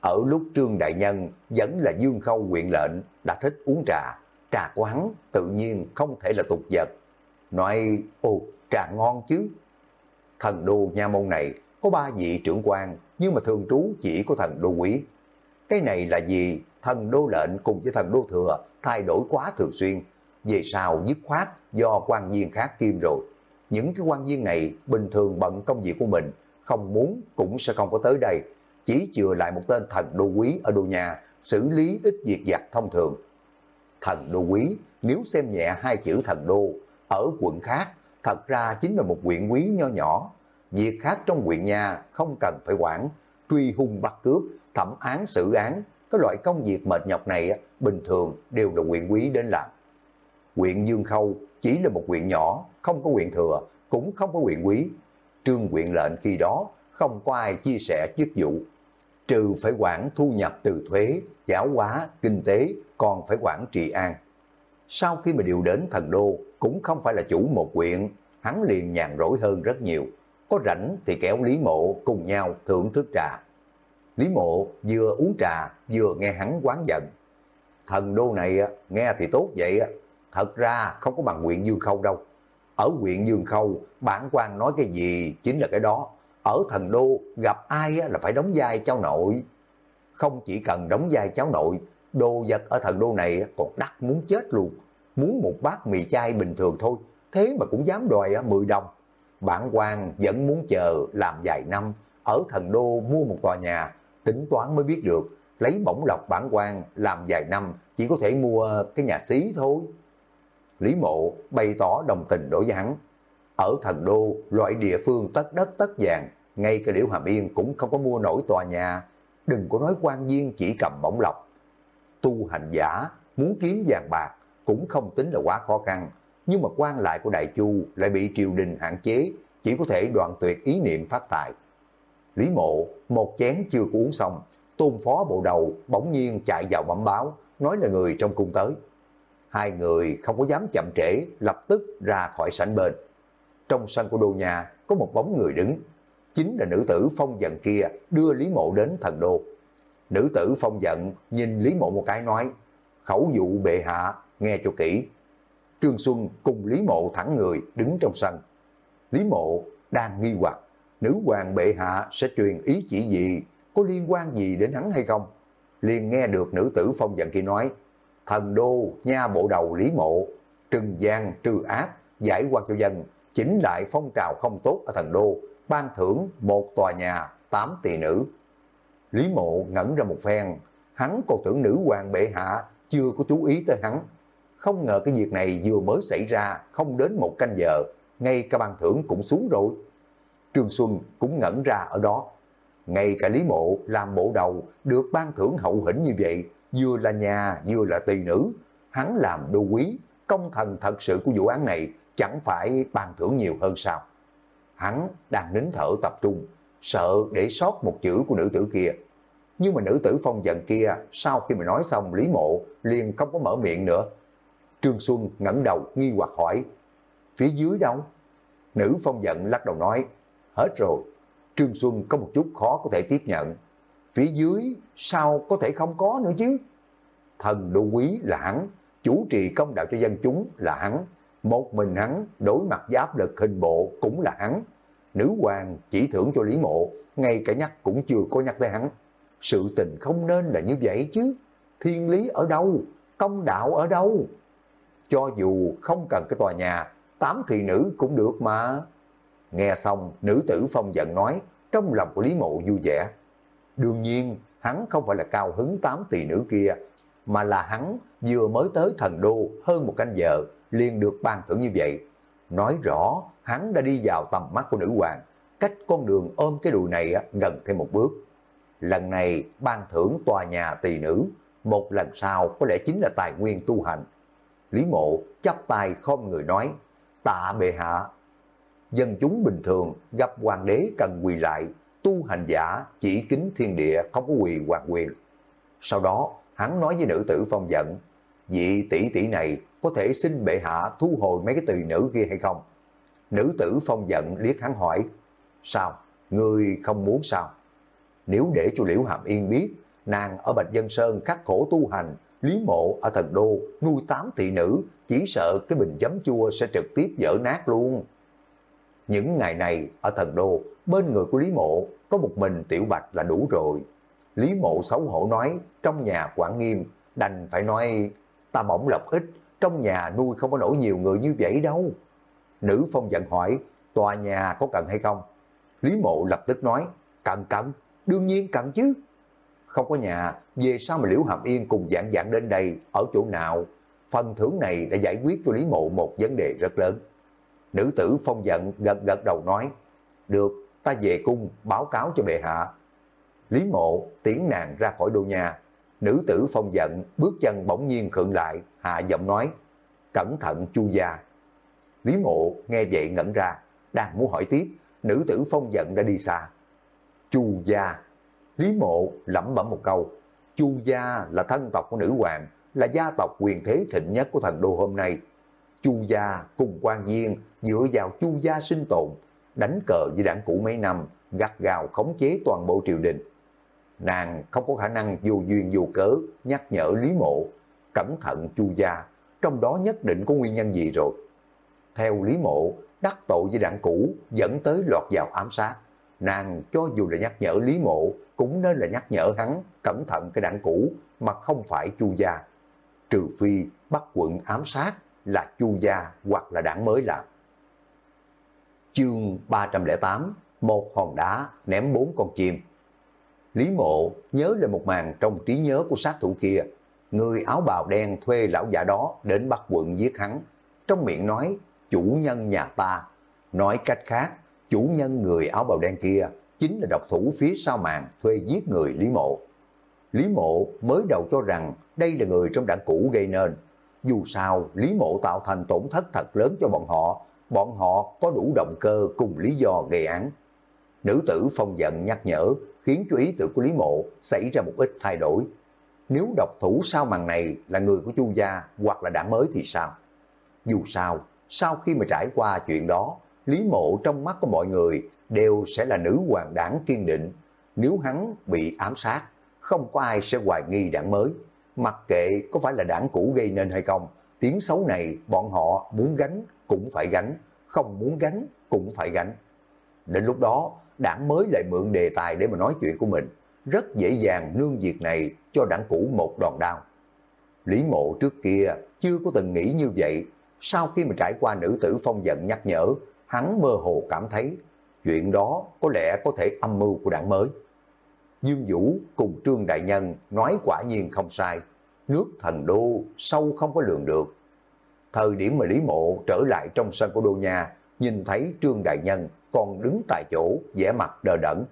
ở lúc Trương Đại Nhân vẫn là Dương Khâu quyện lệnh đã thích uống trà, trà của hắn tự nhiên không thể là tục vật. Nói, ồ, trà ngon chứ. Thần đô nha môn này có ba vị trưởng quan, nhưng mà thường trú chỉ có thần đô quý. Cái này là gì? Thần đô lệnh cùng với thần đô thừa thay đổi quá thường xuyên. Về sau dứt khoát do quan viên khác kim rồi. Những cái quan viên này bình thường bận công việc của mình, không muốn cũng sẽ không có tới đây. Chỉ chừa lại một tên thần đô quý ở đô nhà, xử lý ít việc giặt thông thường. Thần đô quý, nếu xem nhẹ hai chữ thần đô, ở quận khác, thật ra chính là một quyện quý nho nhỏ. Việc khác trong quyện nhà không cần phải quản, truy hung bắt cướp, thẩm án xử án, cái loại công việc mệt nhọc này bình thường đều là quyện quý đến làm. Quyện Dương Khâu chỉ là một quyện nhỏ, không có quyện thừa, cũng không có quyện quý. Trương quyện lệnh khi đó không có ai chia sẻ chức vụ. Trừ phải quản thu nhập từ thuế, giáo hóa, kinh tế, còn phải quản trị an. Sau khi mà điều đến thần đô, cũng không phải là chủ một quyện, hắn liền nhàn rỗi hơn rất nhiều. Có rảnh thì kéo Lý Mộ cùng nhau thưởng thức trà. Lý Mộ vừa uống trà, vừa nghe hắn quán giận. Thần đô này nghe thì tốt vậy, thật ra không có bằng quyện Dương Khâu đâu. Ở huyện Dương Khâu, bản quan nói cái gì chính là cái đó. Ở thần đô, gặp ai là phải đóng vai cháu nội. Không chỉ cần đóng vai cháu nội, đồ vật ở thần đô này còn đắt muốn chết luôn. Muốn một bát mì chay bình thường thôi, thế mà cũng dám đòi 10 đồng. Bản quan vẫn muốn chờ làm vài năm, ở thần đô mua một tòa nhà, tính toán mới biết được, lấy bổng lộc bản quan làm vài năm chỉ có thể mua cái nhà xí thôi. Lý mộ bày tỏ đồng tình đối với hắn. Ở thần đô, loại địa phương tất đất tất vàng, ngay cả liễu hàm yên cũng không có mua nổi tòa nhà. Đừng có nói quan viên chỉ cầm bổng lọc Tu hành giả muốn kiếm vàng bạc cũng không tính là quá khó khăn. Nhưng mà quan lại của Đại Chu lại bị triều đình hạn chế, chỉ có thể đoạn tuyệt ý niệm phát tài. Lý mộ, một chén chưa uống xong, tôn phó bộ đầu bỗng nhiên chạy vào bẩm báo, nói là người trong cung tới. Hai người không có dám chậm trễ, lập tức ra khỏi sảnh bên. Trong sân của đô nhà có một bóng người đứng, chính là nữ tử phong giận kia đưa Lý mộ đến thần đô. Nữ tử phong giận nhìn Lý mộ một cái nói, khẩu dụ bệ hạ nghe cho kỹ. Trương Xuân cùng Lý Mộ thẳng người đứng trong sân. Lý Mộ đang nghi hoặc nữ hoàng bệ hạ sẽ truyền ý chỉ gì, có liên quan gì đến hắn hay không? liền nghe được nữ tử phong giận kia nói, thần đô, nha bộ đầu Lý Mộ, trừng gian, trừ ác, giải quan cho dân, chỉnh lại phong trào không tốt ở thần đô, ban thưởng một tòa nhà, tám tỷ nữ. Lý Mộ ngẩn ra một phen, hắn còn tưởng nữ hoàng bệ hạ chưa có chú ý tới hắn. Không ngờ cái việc này vừa mới xảy ra, không đến một canh giờ, ngay cả ban thưởng cũng xuống rồi. Trương Xuân cũng ngẩn ra ở đó. Ngay cả Lý Mộ làm bộ đầu được ban thưởng hậu hĩnh như vậy, vừa là nhà vừa là tỳ nữ. Hắn làm đô quý, công thần thật sự của vụ án này chẳng phải bàn thưởng nhiều hơn sao. Hắn đang nín thở tập trung, sợ để sót một chữ của nữ tử kia. Nhưng mà nữ tử phong giận kia sau khi mà nói xong Lý Mộ liền không có mở miệng nữa. Trương Xuân ngẩng đầu nghi hoặc hỏi, phía dưới đâu? Nữ phong giận lắc đầu nói, hết rồi. Trương Xuân có một chút khó có thể tiếp nhận. Phía dưới sao có thể không có nữa chứ? Thần đô quý là hắn, chủ trì công đạo cho dân chúng là hắn, một mình hắn đối mặt giáp lực hình bộ cũng là hắn. Nữ hoàng chỉ thưởng cho Lý Mộ, ngay cả nhắc cũng chưa có nhắc tới hắn. Sự tình không nên là như vậy chứ. Thiên lý ở đâu? Công đạo ở đâu? Cho dù không cần cái tòa nhà, tám thị nữ cũng được mà. Nghe xong, nữ tử phong giận nói, trong lòng của Lý Mộ vui vẻ. Đương nhiên, hắn không phải là cao hứng tám tỷ nữ kia, mà là hắn vừa mới tới thần đô hơn một canh giờ, liền được ban thưởng như vậy. Nói rõ, hắn đã đi vào tầm mắt của nữ hoàng, cách con đường ôm cái đùi này gần thêm một bước. Lần này ban thưởng tòa nhà tỳ nữ, một lần sau có lẽ chính là tài nguyên tu hành. Lý mộ chắp tay không người nói, tạ bệ hạ. Dân chúng bình thường gặp hoàng đế cần quỳ lại, tu hành giả chỉ kính thiên địa không có quỳ hoàng quyền. Sau đó hắn nói với nữ tử phong giận, vị tỷ tỷ này có thể xin bệ hạ thu hồi mấy cái từ nữ kia hay không? Nữ tử phong giận liếc hắn hỏi, sao? Ngươi không muốn sao? Nếu để cho Liễu Hàm Yên biết, nàng ở Bạch Dân Sơn khắc khổ tu hành, Lý Mộ ở thần đô nuôi tám thị nữ, chỉ sợ cái bình giấm chua sẽ trực tiếp dở nát luôn. Những ngày này ở thần đô, bên người của Lý Mộ có một mình Tiểu Bạch là đủ rồi. Lý Mộ xấu hổ nói, trong nhà quản nghiêm, đành phải nói, ta bỗng lộc ít, trong nhà nuôi không có nổi nhiều người như vậy đâu. Nữ phong giận hỏi, tòa nhà có cần hay không? Lý Mộ lập tức nói, cần cần, đương nhiên cần chứ. Không có nhà, về sao mà Liễu Hàm Yên cùng dạng dạng đến đây, ở chỗ nào? Phần thưởng này đã giải quyết cho Lý Mộ một vấn đề rất lớn. Nữ tử phong giận gật gật đầu nói, được, ta về cung báo cáo cho bệ hạ. Lý Mộ tiến nàng ra khỏi đô nhà, nữ tử phong giận bước chân bỗng nhiên khựng lại, hạ giọng nói, cẩn thận chu gia. Lý Mộ nghe vậy ngẩn ra, đang muốn hỏi tiếp, nữ tử phong giận đã đi xa. Chu gia. Lý Mộ lẩm bẩm một câu, Chu gia là thân tộc của nữ hoàng, là gia tộc quyền thế thịnh nhất của thần đô hôm nay. Chu gia cùng quan viên dựa vào Chu gia sinh tồn, đánh cờ với đảng cũ mấy năm, gắt gào khống chế toàn bộ triều đình. Nàng không có khả năng vô duyên vô cớ nhắc nhở Lý Mộ, cẩn thận Chu gia, trong đó nhất định có nguyên nhân gì rồi. Theo Lý Mộ, đắc tội với đảng cũ dẫn tới lọt vào ám sát. Nàng cho dù là nhắc nhở Lý Mộ cũng nên là nhắc nhở hắn cẩn thận cái đảng cũ mà không phải Chu gia. Trừ phi bắt quận ám sát là Chu gia hoặc là đảng mới làm. Chương 308 Một hòn đá ném bốn con chim Lý mộ nhớ lại một màn trong trí nhớ của sát thủ kia. Người áo bào đen thuê lão giả đó đến bắt quận giết hắn. Trong miệng nói, chủ nhân nhà ta. Nói cách khác, chủ nhân người áo bào đen kia chính là độc thủ phía sau màn thuê giết người Lý Mộ. Lý Mộ mới đầu cho rằng đây là người trong đảng cũ gây nên. Dù sao, Lý Mộ tạo thành tổn thất thật lớn cho bọn họ, bọn họ có đủ động cơ cùng lý do gây án. Nữ tử phong giận nhắc nhở, khiến chú ý tự của Lý Mộ xảy ra một ít thay đổi. Nếu độc thủ sau màn này là người của Chu gia hoặc là đảng mới thì sao? Dù sao, sau khi mà trải qua chuyện đó, Lý Mộ trong mắt của mọi người đều sẽ là nữ hoàng đảng kiên định. Nếu hắn bị ám sát, không có ai sẽ hoài nghi đảng mới. Mặc kệ có phải là đảng cũ gây nên hay không, tiếng xấu này bọn họ muốn gánh cũng phải gánh, không muốn gánh cũng phải gánh. Đến lúc đó, đảng mới lại mượn đề tài để mà nói chuyện của mình, rất dễ dàng nương việc này cho đảng cũ một đòn đao. Lý mộ trước kia chưa có từng nghĩ như vậy, sau khi mà trải qua nữ tử phong giận nhắc nhở, hắn mơ hồ cảm thấy chuyện đó có lẽ có thể âm mưu của đảng mới. Dương Vũ cùng Trương Đại Nhân nói quả nhiên không sai, nước thần đô sâu không có lường được. Thời điểm mà Lý Mộ trở lại trong sân của đô nhà, nhìn thấy Trương Đại Nhân còn đứng tại chỗ, vẻ mặt đờ đẫn.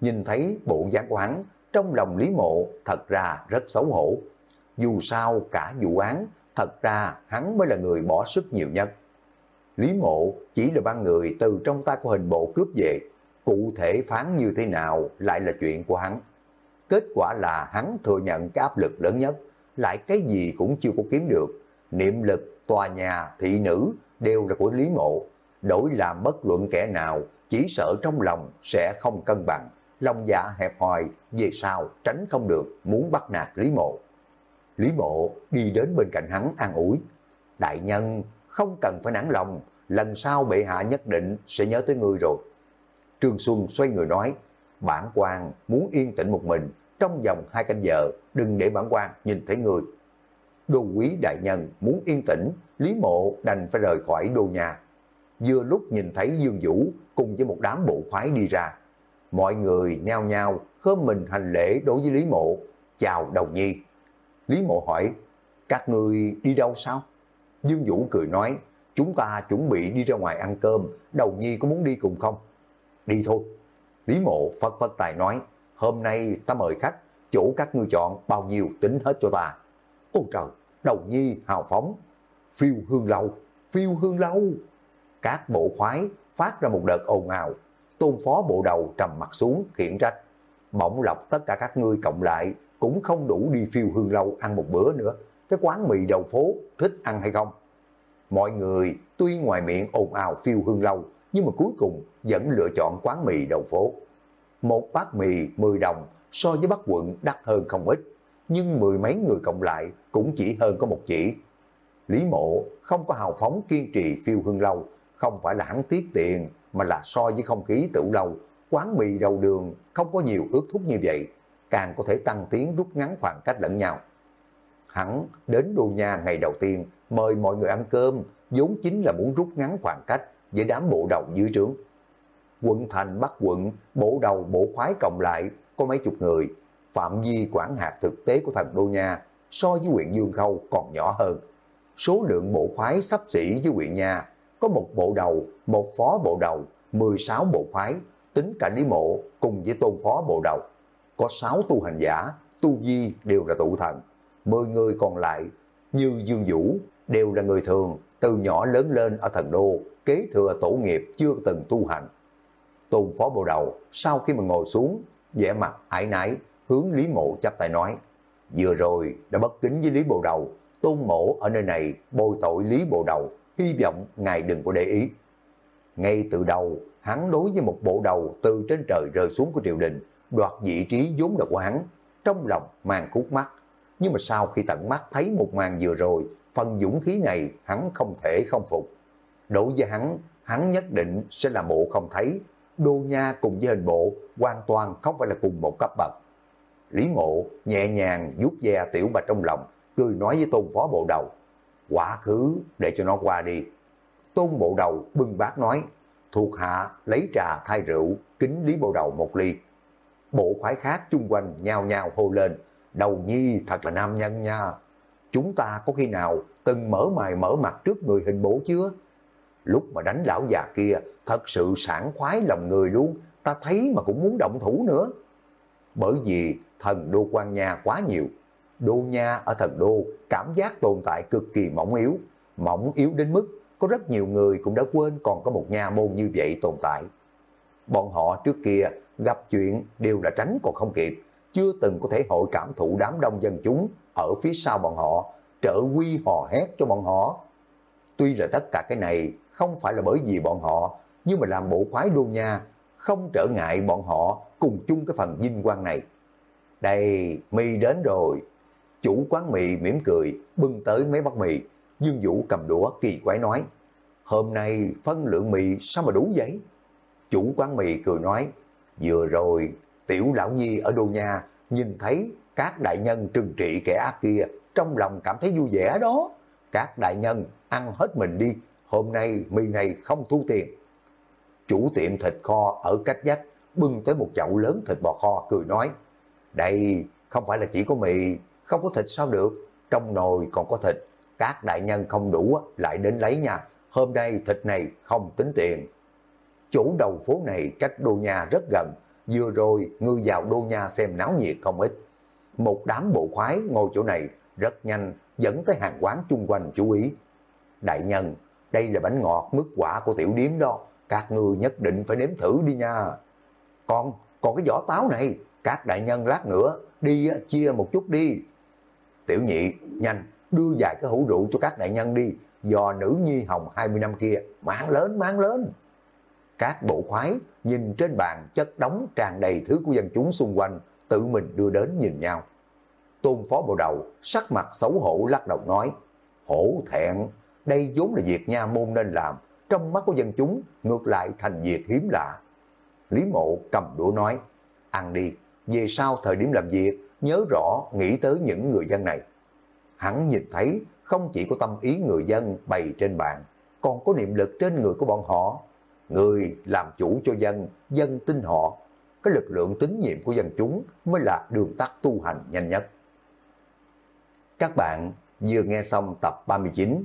Nhìn thấy bộ dáng của hắn, trong lòng Lý Mộ thật ra rất xấu hổ. Dù sao cả vụ án, thật ra hắn mới là người bỏ sức nhiều nhất. Lý Mộ chỉ là ban người từ trong tay của hình bộ cướp về, cụ thể phán như thế nào lại là chuyện của hắn. Kết quả là hắn thừa nhận cái áp lực lớn nhất, lại cái gì cũng chưa có kiếm được. Niệm lực, tòa nhà, thị nữ đều là của Lý Mộ. Đổi làm bất luận kẻ nào, chỉ sợ trong lòng sẽ không cân bằng. Lòng dạ hẹp hòi, về sau tránh không được, muốn bắt nạt Lý Mộ. Lý Mộ đi đến bên cạnh hắn an ủi. Đại nhân, không cần phải nản lòng, lần sau bệ hạ nhất định sẽ nhớ tới ngươi rồi. Trương Xuân xoay người nói, bản quan muốn yên tĩnh một mình, trong vòng hai canh giờ, đừng để bản quan nhìn thấy người. Đô quý đại nhân muốn yên tĩnh, Lý Mộ đành phải rời khỏi đô nhà. Vừa lúc nhìn thấy Dương Vũ cùng với một đám bộ khoái đi ra. Mọi người nhao nhao khớm mình hành lễ đối với Lý Mộ, chào đầu nhi. Lý Mộ hỏi, các người đi đâu sao? Dương Vũ cười nói, chúng ta chuẩn bị đi ra ngoài ăn cơm, đầu nhi có muốn đi cùng không? Đi thôi. Lý Mộ Phật Phật tài nói, hôm nay ta mời khách, chủ các ngươi chọn bao nhiêu tính hết cho ta. Ôi trời, đầu nhi hào phóng, phiêu hương lâu, phiêu hương lâu. Các bộ khoái phát ra một đợt ồn ào, tôn phó bộ đầu trầm mặt xuống khiển trách. Bỗng lọc tất cả các ngươi cộng lại cũng không đủ đi phiêu hương lâu ăn một bữa nữa. Cái quán mì đầu phố thích ăn hay không? Mọi người tuy ngoài miệng ồn ào phiêu hương lâu, nhưng mà cuối cùng vẫn lựa chọn quán mì đầu phố. Một bát mì 10 đồng so với bát quận đắt hơn không ít, nhưng mười mấy người cộng lại cũng chỉ hơn có một chỉ. Lý mộ không có hào phóng kiên trì phiêu hương lâu, không phải là hắn tiết tiền, mà là so với không khí tửu lâu. Quán mì đầu đường không có nhiều ước thúc như vậy, càng có thể tăng tiến rút ngắn khoảng cách lẫn nhau. Hắn đến đô nhà ngày đầu tiên mời mọi người ăn cơm, vốn chính là muốn rút ngắn khoảng cách với đám bộ đầu dưới trướng. Quận thành bắt quận, bộ đầu bộ khoái cộng lại có mấy chục người, phạm vi quản hạt thực tế của thần đô nha so với huyện Dương Khâu còn nhỏ hơn. Số lượng bộ khoái sắp xỉ với huyện nha, có một bộ đầu, một phó bộ đầu, 16 bộ khoái, tính cả Lý Mộ cùng với tôn phó bộ đầu. Có 6 tu hành giả, tu di đều là tụ thần. 10 người còn lại như Dương Vũ đều là người thường, từ nhỏ lớn lên ở thần đô, kế thừa tổ nghiệp chưa từng tu hành. Tôn phó bộ đầu sau khi mà ngồi xuống, vẻ mặt ải nái, hướng Lý Mộ chắp tay nói, vừa rồi đã bất kính với Lý Bộ Đầu, tôn mộ ở nơi này bồi tội Lý Bộ Đầu, hy vọng ngài đừng có để ý. Ngay từ đầu, hắn đối với một bộ đầu từ trên trời rơi xuống của triều đình, đoạt vị trí vốn là của hắn, trong lòng mang khúc mắt. Nhưng mà sau khi tận mắt thấy một màn vừa rồi, phần dũng khí này hắn không thể không phục. Đối với hắn, hắn nhất định sẽ là bộ không thấy, đô nha cùng với hình bộ hoàn toàn không phải là cùng một cấp bậc. Lý ngộ nhẹ nhàng vuốt ve tiểu bạch trong lòng, cười nói với tôn phó bộ đầu, quả khứ để cho nó qua đi. Tôn bộ đầu bưng bát nói, thuộc hạ lấy trà thay rượu, kính Lý bộ đầu một ly. Bộ khoái khác chung quanh nhao nhao hô lên, đầu nhi thật là nam nhân nha. Chúng ta có khi nào từng mở mày mở mặt trước người hình bố chưa? Lúc mà đánh lão già kia, thật sự sảng khoái lòng người luôn, ta thấy mà cũng muốn động thủ nữa. Bởi vì thần đô quan nha quá nhiều, đô nha ở thần đô cảm giác tồn tại cực kỳ mỏng yếu, mỏng yếu đến mức có rất nhiều người cũng đã quên còn có một nha môn như vậy tồn tại. Bọn họ trước kia gặp chuyện đều là tránh còn không kịp, chưa từng có thể hội cảm thụ đám đông dân chúng ở phía sau bọn họ, trợ quy hò hét cho bọn họ. Tuy là tất cả cái này không phải là bởi vì bọn họ, nhưng mà làm bộ khoái đô nha, không trở ngại bọn họ cùng chung cái phần vinh quang này. Đây, mì đến rồi. Chủ quán mì mỉm cười, bưng tới mấy bát mì. Dương Vũ cầm đũa kỳ quái nói, hôm nay phân lượng mì sao mà đủ vậy? Chủ quán mì cười nói, vừa rồi tiểu lão nhi ở đô nhà nhìn thấy các đại nhân trừng trị kẻ ác kia, trong lòng cảm thấy vui vẻ đó. Các đại nhân ăn hết mình đi, hôm nay mì này không thu tiền. Chủ tiệm thịt kho ở cách dách bưng tới một chậu lớn thịt bò kho cười nói, đây không phải là chỉ có mì, không có thịt sao được, trong nồi còn có thịt, các đại nhân không đủ lại đến lấy nha, hôm nay thịt này không tính tiền. Chủ đầu phố này cách đô nhà rất gần, vừa rồi ngươi vào đô nhà xem náo nhiệt không ít. Một đám bộ khoái ngồi chỗ này rất nhanh dẫn tới hàng quán chung quanh chú ý. Đại nhân, đây là bánh ngọt mức quả của tiểu điếm đó, các người nhất định phải nếm thử đi nha. Còn, còn cái vỏ táo này, các đại nhân lát nữa đi chia một chút đi. Tiểu nhị, nhanh, đưa vài cái hũ rượu cho các đại nhân đi, do nữ nhi hồng 20 năm kia, mang lớn, mang lớn. Các bộ khoái nhìn trên bàn chất đóng tràn đầy thứ của dân chúng xung quanh, tự mình đưa đến nhìn nhau. Tôn phó bộ đầu, sắc mặt xấu hổ lắc đầu nói, hổ thẹn, đây vốn là việc nha môn nên làm, trong mắt của dân chúng ngược lại thành việc hiếm lạ. Lý mộ cầm đũa nói, ăn đi, về sau thời điểm làm việc, nhớ rõ nghĩ tới những người dân này. Hắn nhìn thấy không chỉ có tâm ý người dân bày trên bàn, còn có niệm lực trên người của bọn họ. Người làm chủ cho dân, dân tin họ. Cái lực lượng tín nhiệm của dân chúng mới là đường tắt tu hành nhanh nhất. Các bạn vừa nghe xong tập 39